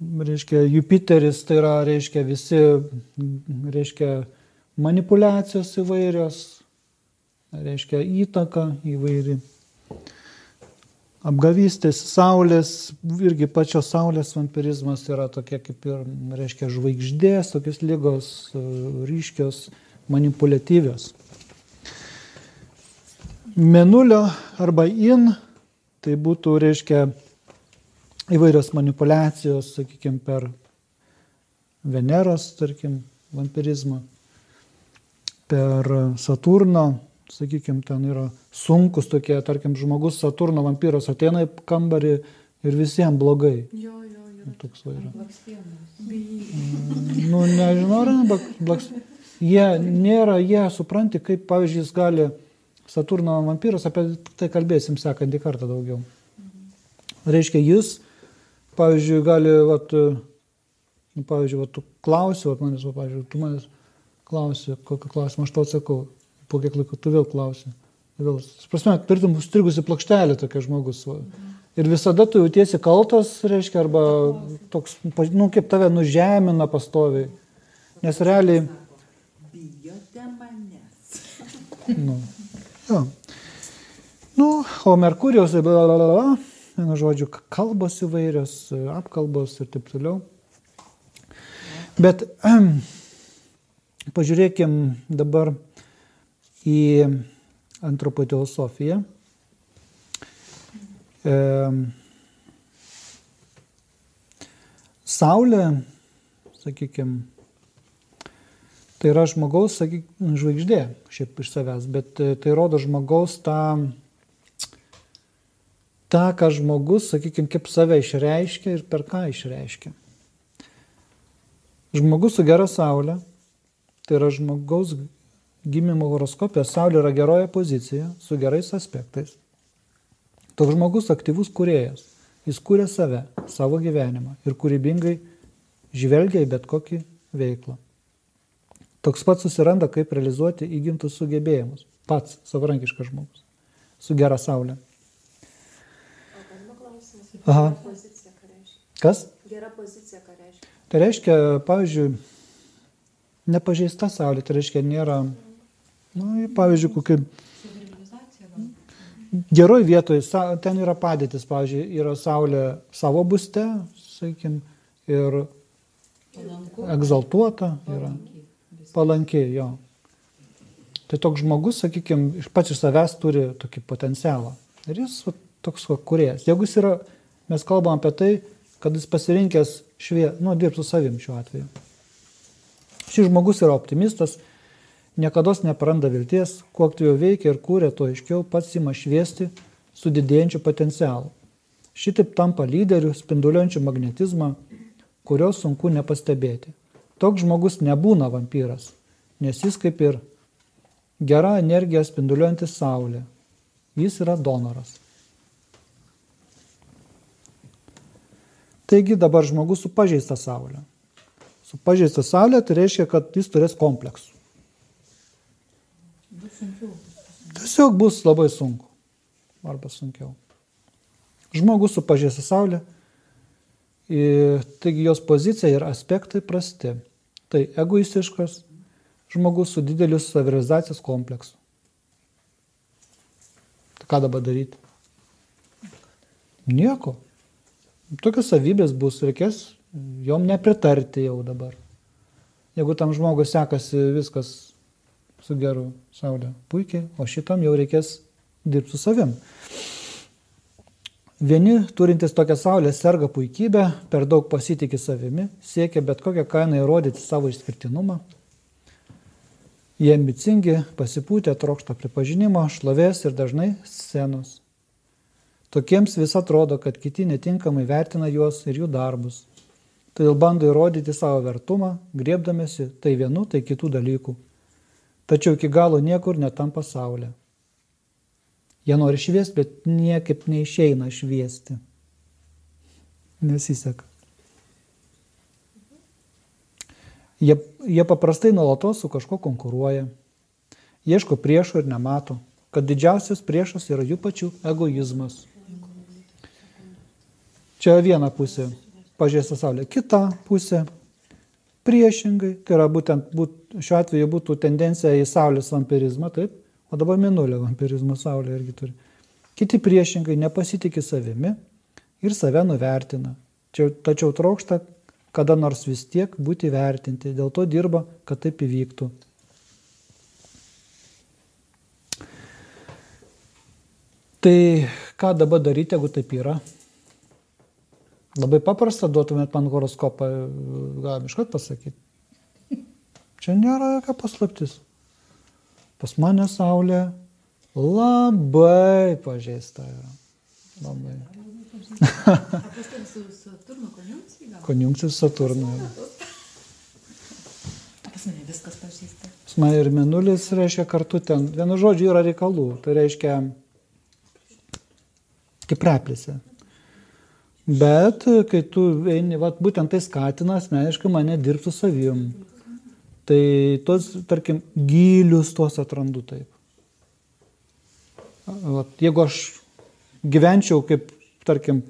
reiškia, Jupiteris, tai yra, reiškia, visi, reiškia, manipulacijos įvairios, reiškia, įtaka įvairi. Apgavystės saulės, irgi pačios saulės vampirizmas yra tokie kaip ir, reiškia, žvaigždės, tokios lygos e, ryškios, manipuliatyvios. Menulio arba in, tai būtų, reiškia, įvairios manipulacijos, sakykime, per Veneros, tarkim, vampirizmą. per Saturną, sakykime, ten yra sunkus tokie, tarkim, žmogus Saturno vampyras ateina į kambarį ir visiems blogai. Jo, jo, yra. Toks va yra. Blakstienos. Nu, nežinau, ar ne, bet blaks... Jie nėra, jie supranti, kaip, pavyzdžiui, jis gali Saturno vampyras, apie tai kalbėsim sekantį kartą daugiau. Reiškia, jis, pavyzdžiui, gali, vat, nu, pavyzdžiui, vat, tu klausi, vat, manęs, va, pavyzdžiui, tu manęs klausi, kokį klausimą aš tau atsakau, po kiek laiko tu vėl klausi. Vėl, prasme, turėtum užstrigusi plokštelė tokia žmogus. Va. Ir visada tu jautiesi kaltas, reiškia, arba toks, nu, kaip tave nužemina pastoviai. Nes realiai, Bijote manęs. nu, jo. Nu, o Merkurijos, bla, bla, bla, bla, vienu žodžiu, kalbos įvairios, apkalbos ir taip toliau. Bet pažiūrėkim dabar į antropoteosofiją. Ehm, Saulė, sakykime, tai yra žmogaus, sakykime, žvaigždė šiaip iš savęs, bet e, tai rodo žmogaus tą, tą ką žmogus, sakykime, kaip save išreiškia ir per ką išreiškia. Žmogus su gera Saulė, tai yra žmogaus gimimo horoskopė, Saulė yra geroje pozicijoje, su gerais aspektais. Toks žmogus aktyvus kuriejas. Jis kūrė save, savo gyvenimą ir kūrybingai žvelgia į bet kokį veiklą. Toks pats susiranda, kaip realizuoti įgimtus sugebėjimus. Pats savarankiškas žmogus. Su gera saulė. Aha. Pozicija, ką reiškia? Kas? Gera pozicija, ką reiškia? Tai reiškia, pavyzdžiui, nepažeista saulė, tai reiškia nėra, nu, pavyzdžiui, kokia geroj vietoje, sa- ten yra padėtis, pavyzdžiui, yra saulė savo būste, sakykim, ir Palanku. egzaltuota yra. Palankiai. Jo. Tai toks žmogus, sakykime, pats iš savęs turi tokį potencialą. Ir jis toks kuriejas. Jeigu jis yra, mes kalbam apie tai, kad jis pasirinkęs švie, nu, dirbti su savim šiuo atveju. Šis žmogus yra optimistas, niekada nepraranda vilties, kuo aktyviau veikia ir kūrė, to aiškiau pats ima šviesti su didėjančiu potencialu. Šitaip tampa lyderiu, spinduliuojančiu magnetizmą, kurio sunku nepastebėti. Toks žmogus nebūna vampyras, nes jis kaip ir gera energija spinduliuojanti saulė. Jis yra donoras. Taigi dabar žmogus su pažeista saulė. Su pažeista saulė tai reiškia, kad jis turės kompleksų. Tiesiog bus labai sunku. Arba sunkiau. Žmogus su pažeista saulė. ir- Taigi jos pozicija ir aspektai prasti. Tai egoistiškas žmogus su dideliu savirealizacijos kompleksu. Tai ką dabar daryti? Nieko. Tokios savybės bus, reikės jom nepritarti jau dabar. Jeigu tam žmogus sekasi viskas su geru saulė, puikiai, o šitam jau reikės dirbti su savim. Vieni turintys tokią saulę serga puikybę, per daug pasitikė savimi, siekia bet kokią kainą įrodyti savo išskirtinumą. Jie ambicingi, pasipūtę, trokšta pripažinimo, šlovės ir dažnai scenos. Tokiems vis atrodo, kad kiti netinkamai vertina juos ir jų darbus. Todėl bando įrodyti savo vertumą, griebdamėsi tai vienų, tai kitų dalykų. Tačiau iki galo niekur netampa saulė. Jie nori šviesti, bet niekaip neišeina šviesti. Nesiseka. Jie, jie paprastai nuolatos su kažkuo konkuruoja. Ieško priešų ir nemato, kad didžiausias priešas yra jų pačių egoizmas. Čia viena pusė pažįsta saulė, kita pusė priešingai, tai yra būtent būt, šiuo atveju būtų tendencija į saulės vampirizmą, taip, o dabar minulio vampirizmo saulė irgi turi. Kiti priešingai nepasitikė savimi ir save nuvertina. Čia, tačiau trokšta kada nors vis tiek būti vertinti, dėl to dirba, kad taip įvyktų. Tai ką dabar daryti, jeigu taip yra? Labai paprasta, duotumėt man horoskopą, galim iškart pasakyti. Čia nėra jokia paslaptis. Pas mane saulė labai pažeista yra. Labai. Konjunkcijos Saturno. Pas mane viskas pažįsta. Pas mane ir minulis reiškia kartu ten. Vienu žodžiu yra reikalų. Tai reiškia kaip replėse. Bet kai tu eini, vat, būtent tai skatina asmeniškai mane dirbti su savim. Tai tos, tarkim, gilius tuos atrandu taip. Vat, jeigu aš gyvenčiau kaip, tarkim,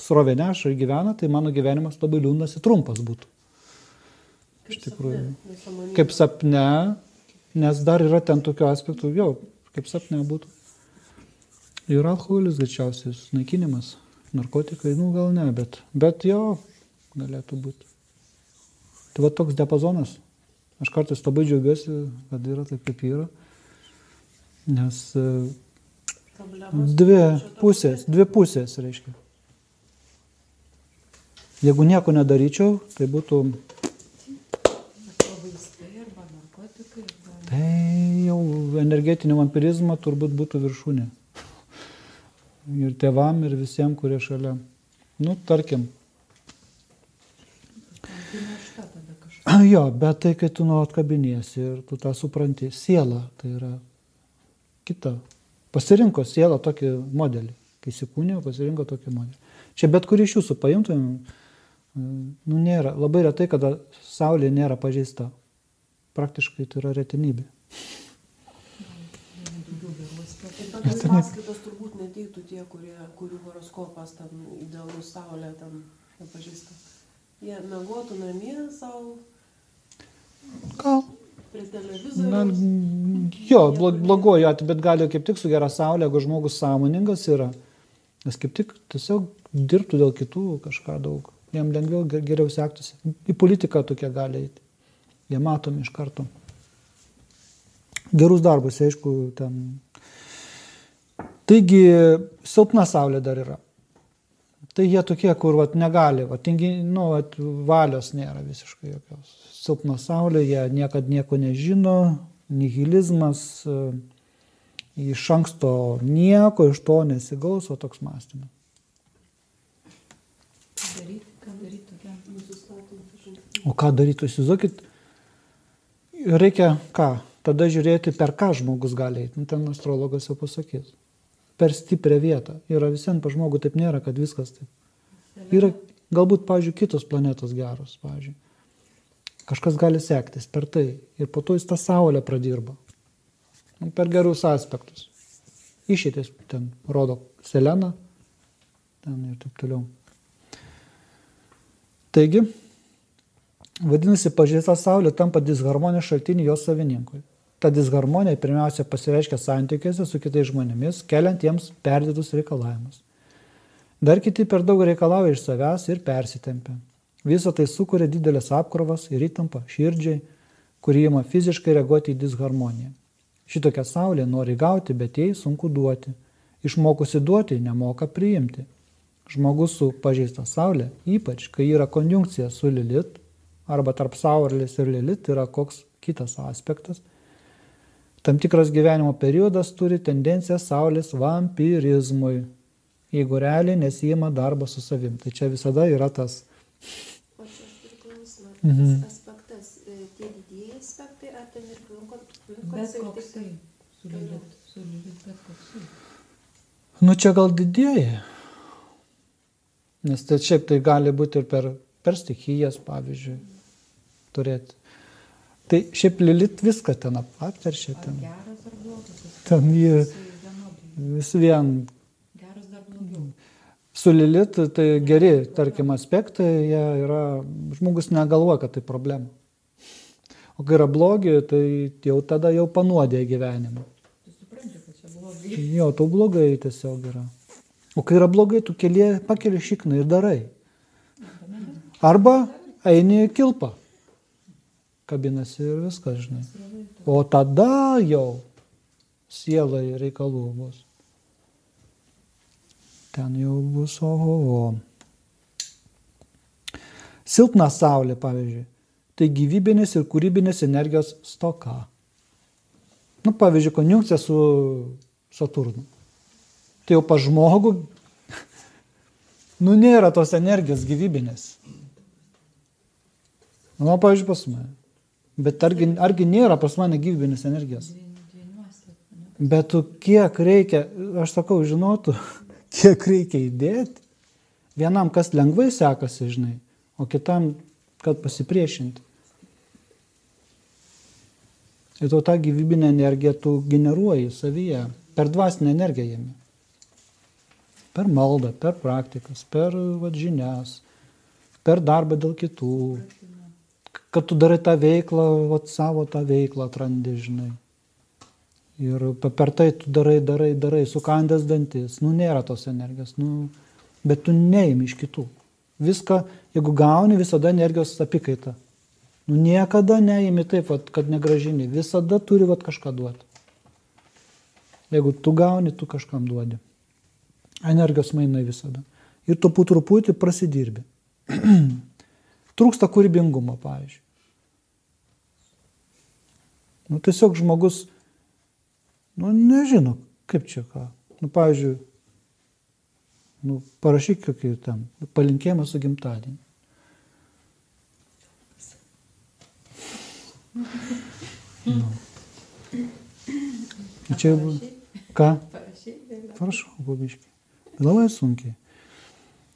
srovė neša ir gyvena, tai mano gyvenimas labai liūdnas ir trumpas būtų. Iš tikrųjų. Kaip sapne, nes dar yra ten tokių aspektų, jau, kaip sapne būtų. Yra alkoholis greičiausiai, naikinimas, narkotikai, nu gal ne, bet, bet jo, galėtų būti. Tai va toks diapazonas. Aš kartais labai džiaugiuosi, kad yra taip, kaip yra. Nes dvi pusės, dvi pusės reiškia. Jeigu nieko nedaryčiau, tai būtų, tai jau energetinio vampirizmo turbūt būtų viršūnė. Ir tėvam, ir visiems, kurie šalia. Nu, tarkim. Jo, bet tai, kai tu nuolat kabiniesi ir tu tą supranti, siela tai yra kita. Pasirinko siela tokį modelį. Kai įsikūnė, pasirinko tokį modelį. Čia bet kurį iš jūsų paimtumėm, nu nėra. Labai retai, kada Saulė nėra pažeista. Praktiškai tai yra retenybė. Daugiau gerų aspektų. Ir tokias paskaitas turbūt neteitų tie, kurie, kurių horoskopas ten idealus saulė ten nepažįsta. Jie mėgotų namie savo Gal prie televizoriaus. jo, blo- blogoju atveju, bet gali kaip tik su gera saulė, jeigu žmogus sąmoningas yra, nes kaip tik tiesiog dirbtų dėl kitų kažką daug, jam lengviau, ge- geriau sektųsi. Į politiką tokie gali eiti, jie matomi iš karto. Gerus darbus, aišku, ten. Taigi, silpna saulė dar yra. Tai jie tokie, kur vat, negali, vat, tingi, nu, vat, valios nėra visiškai jokios. Silpna saulė, jie niekada nieko nežino, nihilizmas, e, iš anksto nieko iš to nesigaus, o toks mąstymas. Tokiam. O ką daryti, įsivaizduokit, reikia ką, tada žiūrėti, per ką žmogus gali eiti. Nu, ten astrologas jau pasakys. Per stiprią vietą. Yra visiems pa žmogų taip nėra, kad viskas taip. Yra galbūt, pavyzdžiui, kitos planetos geros, pavyzdžiui. Kažkas gali sektis per tai. Ir po to jis tą saulę pradirba. Nu, per gerus aspektus. Išėtis ten rodo Seleną. Ten ir taip toliau. Taigi, vadinasi, pažeista saulė tampa disharmonijos šaltiniu jos savininkui. Ta disharmonija pirmiausia pasireiškia santykiuose su kitais žmonėmis, keliant jiems perdėtus reikalavimus. Dar kiti per daug reikalauja iš savęs ir persitempia. Visą tai sukuria didelės apkrovas ir įtampa širdžiai, kuri ima fiziškai reaguoti į disharmoniją. Šitokia saulė nori gauti, bet jai sunku duoti. Išmokusi duoti, nemoka priimti. Žmogus su pažeista saulė, ypač kai yra konjunkcija su Lilit, arba tarp saulės ir Lilit yra koks kitas aspektas, tam tikras gyvenimo periodas turi tendenciją saulės vampirizmui, jeigu realiai nesijima darbo su savim. Tai čia visada yra tas. O čia aš turiu klausimą. Mhm. Tas aspektas, e, tie didieji aspektai, ar ten ir plinkos Bet koksai. Su Lilit, su Lilit, bet koksai. Nu čia gal didėja. Nes tai šiaip tai gali būti ir per, per stichijas, pavyzdžiui, turėti. Tai šiaip Lilit viską ten ap- apteršia. Ten, geras ar blogas? ten jį vis vien Geras dar blogiau. Su Lilit tai geri, tarkim, aspektai, jie yra, žmogus negalvoja, kad tai problema. O kai yra blogi, tai jau tada jau panuodė gyvenimą. Tu supranti, kad čia blogai. Jo, tau blogai tiesiog yra. O kai yra blogai, tu kelie, pakeli šikną ir darai. Arba eini kilpą. Kabinasi ir viskas, žinai. O tada jau sielai reikalų bus. Ten jau bus oho. Silpna saulė, pavyzdžiui, tai gyvybinės ir kūrybinės energijos stoka. Nu, pavyzdžiui, konjunkcija su Saturnu. Tai jau pa žmogų, nu, nėra tos energijos gyvybinės. Nu, pavyzdžiui, pas mane. Bet argi, argi nėra pas mane gyvybinės energijos? Bet tu kiek reikia, aš sakau, žinotų, kiek reikia įdėti. Vienam, kas lengvai sekasi, žinai, o kitam, kad pasipriešinti. Ir tu tą gyvybinę energiją tu generuoji savyje, per dvasinę energiją jame. Per maldą, per praktikas, per vat, žinias, per darbą dėl kitų. Kad tu darai tą veiklą, vat, savo tą veiklą atrandi, žinai. Ir per tai tu darai, darai, darai, sukandęs dantis. Nu, nėra tos energijos. Nu, bet tu neimi iš kitų. Viską, jeigu gauni, visada energijos apikaita. Nu, niekada neimi taip, vat, kad negražini. Visada turi vat, kažką duoti. Jeigu tu gauni, tu kažkam duodi. Energijos mainai visada. Ir tu po truputį prasidirbi. Trūksta kūrybingumo, pavyzdžiui. Nu, tiesiog žmogus, nu, nežino, kaip čia ką. Nu, pavyzdžiui, nu, parašyk kokį tam palinkėjimą su gimtadieniu. Nu. Ir Čia jau- ką? Parašau, gubiškai. Labai sunkiai.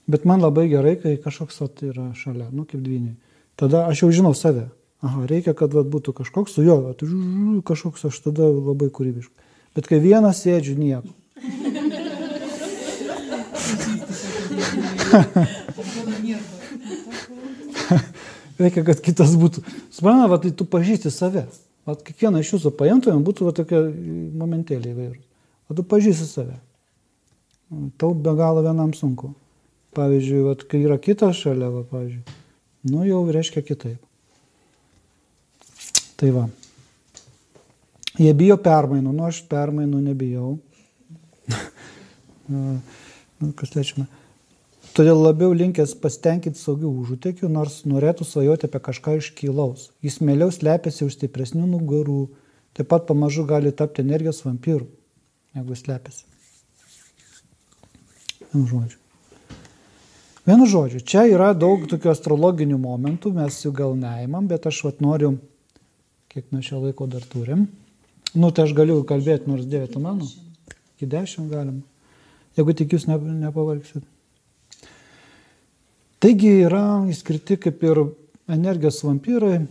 Bet man labai gerai, kai kažkoks vat, yra šalia, nu kaip dvyniai. Tada aš jau žinau save. Aha, reikia, kad vat, būtų kažkoks su juo, žu- kažkoks aš tada labai kūrybiškai. Bet kai vienas sėdžiu, nieko. Reikia, kad kitas būtų. Suprantama, va, tai tu pažįsti save. Vat kiekvieną iš jūsų paimtumėm, būtų va, tokie momentėliai įvairūs. O tu pažįsti save. Tau be galo vienam sunku. Pavyzdžiui, vat, kai yra kitas šalia, va, pavyzdžiui, nu jau reiškia kitaip. Tai va. Jie bijo permainų, nu aš permainų nebijau. Nu, Kas lečime. Todėl labiau linkęs pasitenkinti saugių užutekių, nors norėtų svajoti apie kažką iškylaus. Jis mieliau slepiasi už stipresnių nugarų, taip pat pamažu gali tapti energijos vampyrų, jeigu slepiasi. Žodžiu. Vienu žodžiu, čia yra daug tokių astrologinių momentų, mes jų gal neįmam, bet aš vat noriu, kiek nuo šio laiko dar turim. Nu, tai aš galiu kalbėti nors 9 mano, iki 10 galim, jeigu tik jūs ne, nepavargsit. Taigi yra įskirti kaip ir energijos vampyrai,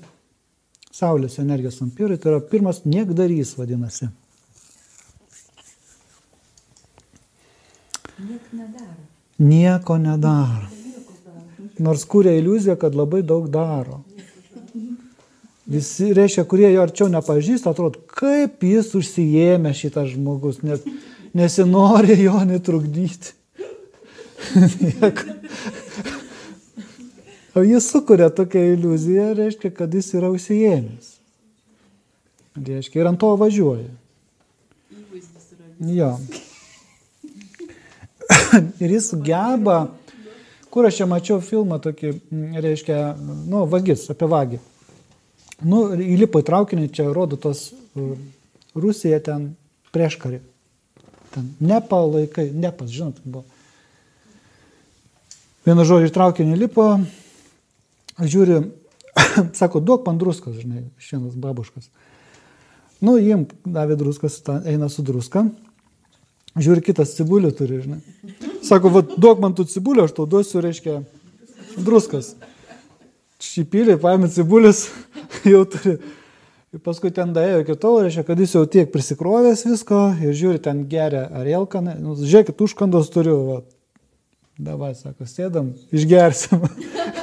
Saulės energijos vampyrai, tai yra pirmas niekdarys vadinasi. Niek nedaro. Nieko nedaro. Nors kūrė iliuziją, kad labai daug daro. Visi, reiškia, kurie jo arčiau nepažįsta, atrodo, kaip jis užsijėmė šitas žmogus, nes nesinori jo netrukdyti. O jis sukuria tokią iliuziją, reiškia, kad jis yra užsijėmęs. Reiškia, ir ant to važiuoja. Jo. ir jis geba, kur aš čia mačiau filmą tokį, mm, reiškia, nu, vagis, apie vagį. Nu, įlipo į traukinį, čia rodo tos uh, Rusija ten prieš karį. Ten nepalaikai, nepas, žinot, buvo. Vienu žodžiu, į traukinį lipo, žiūri, sako, duok man druskos, žinai, šiandienas babuškas. Nu, jiem davė druskas, eina su druska. Žiūri, kitas cibulių turi, žinai. Sako, va, duok man tų cibulių, aš tau duosiu, reiškia, druskas. Šipylį, paėmė cibulius, jau turi. Ir paskui ten daėjo iki tol, reiškia, kad jis jau tiek prisikrovęs visko ir žiūri, ten geria arielkaną. Nu, žiūrėkit, užkandos turiu. Va. Davai, sako, sėdam, išgersim.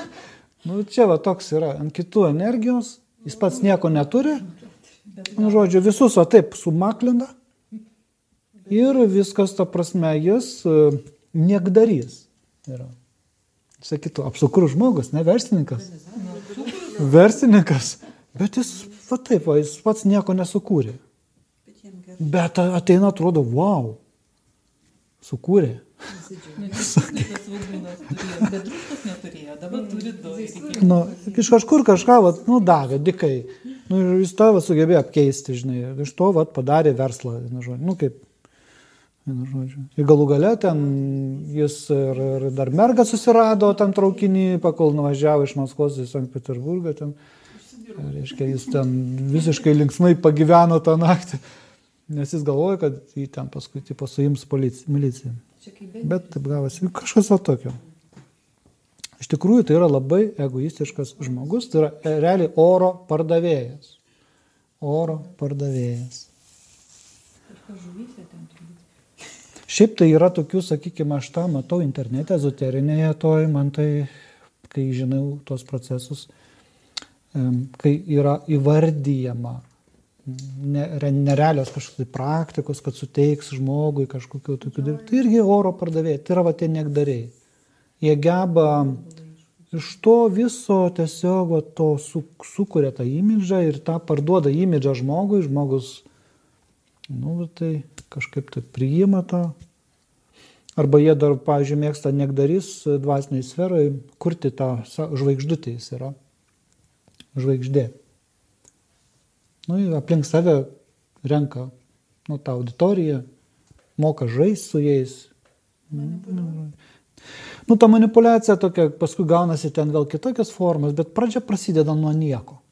nu, čia va toks yra. Ant kitų energijos, jis pats nieko neturi. Nu, žodžiu, visus va taip sumaklina. Ir viskas, ta prasme, jis uh, niekdarys yra. Sakytų, apsukrus žmogus, ne verslininkas. Verslininkas. Bet jis, va taip, va, jis pats nieko nesukūrė. Bet ateina, atrodo, wow. Sukūrė. Nu, iš kažkur kažką, va, nu, davė, dikai. Nu, ir jis tavo sugebėjo apkeisti, žinai, iš to vat, padarė verslą, žodžiu. Nu, kaip, vienu žodžiu. Ir galų gale ten jis ir, ir dar mergą susirado tam traukinį, pakol nuvažiavo iš Maskvos į Sankt Peterburgą. Ten, reiškia, jis ten visiškai linksmai pagyveno tą naktį, nes jis galvoja, kad jį ten paskui tipo, suims milicija. Bet taip gavosi, kažkas va tokio. Iš tikrųjų, tai yra labai egoistiškas žmogus, tai yra e, realiai oro pardavėjas. Oro pardavėjas. Kažkas turbūt. Šiaip tai yra tokių, sakykime, aš tą matau internete, ezoterinėje toj, man tai, kai žinau tos procesus, kai yra įvardyjama ne- re- nerealios kažkokios praktikos, kad suteiks žmogui kažkokiu tokiu dirbti. Tai irgi oro pardavėjai, tai yra va tie niekdariai. Jie geba iš to viso tiesiog va, to su, sukuria tą imidžą ir tą parduoda imidžą žmogui, žmogus, nu, tai kažkaip tai priima tą. Arba jie dar, pavyzdžiui, mėgsta niekdarys dvasiniai sferai kurti tą žvaigždutę jis yra. Žvaigždė. Nu, aplink save renka nu, tą auditoriją, moka žaisti su jais. Nu, ta manipulacija tokia, paskui gaunasi ten vėl kitokios formos, bet pradžia prasideda nuo nieko.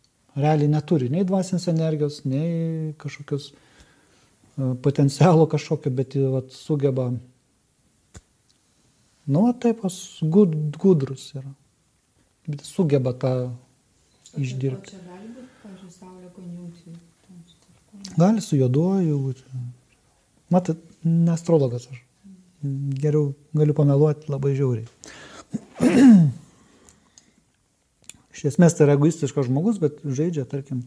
Realiai neturi nei dvasinės energijos, nei kažkokios e, potencialo kažkokio, bet jie vat, sugeba, nu, taip, gud, gudrus yra. Bet sugeba tą išdirbti. čia gali būti, pavyzdžiui, saulė kažkuo. Gali su juoduoju būti. Matot, ne astrologas aš. Geriau galiu pameluoti labai žiauriai. Iš esmės tai yra egoistiškas žmogus, bet žaidžia, tarkim,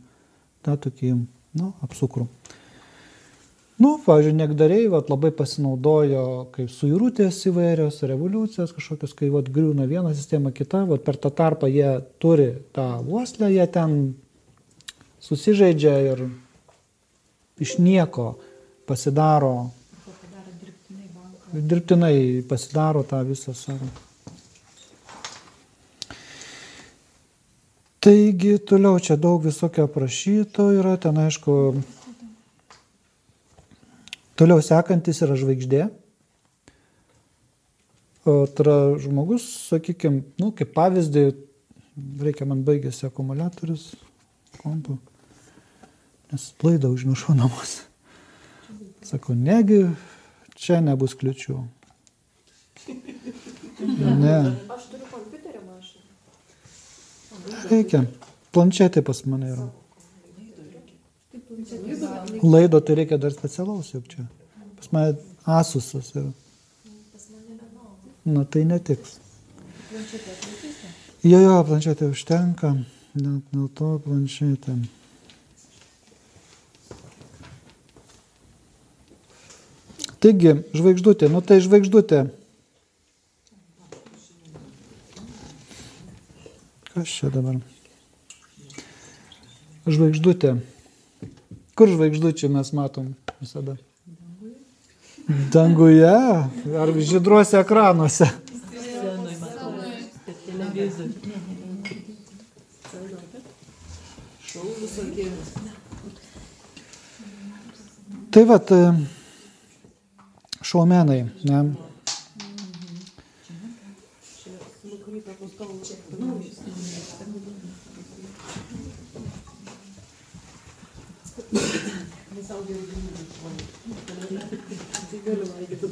tą tokį, nu, apsukrų. Nu, pavyzdžiui, niekdariai vat, labai pasinaudojo kaip suirutės įvairios, revoliucijos kažkokios, kai vat, griūna viena sistema, kita, vat, per tą tarpą jie turi tą uoslę, jie ten susižaidžia ir iš nieko pasidaro, Arba padaro dirbtinai banką. dirbtinai pasidaro tą visą savo. Taigi, toliau čia daug visokio aprašyto yra, ten aišku, toliau sekantis yra žvaigždė. Tai yra žmogus, sakykime, nu, kaip pavyzdį, reikia man baigėsi akumuliatorius, kompu, nes laidą užmiršau namuose. Sakau, negi, čia nebus kliučių. Ne, Aš turiu kompiuterį mašiną. reikia. Planšetė pas mane yra. Laido tai reikia dar specialaus juk čia. Pas mane asusas yra. Na tai netiks. Jo, jo, planšetė užtenka. Dėl, dėl to planšetė. Taigi, žvaigždutė, nu tai žvaigždutė. Kas čia dabar? Žvaigždutė. Kur žvaigždučių mes matom visada? Danguje ar žydruose ekranuose. Scenoj matau. Per televizorių. Šau visokie. Tai va, šaumenai. Ne? insan gördüğünü Sigara var gibi.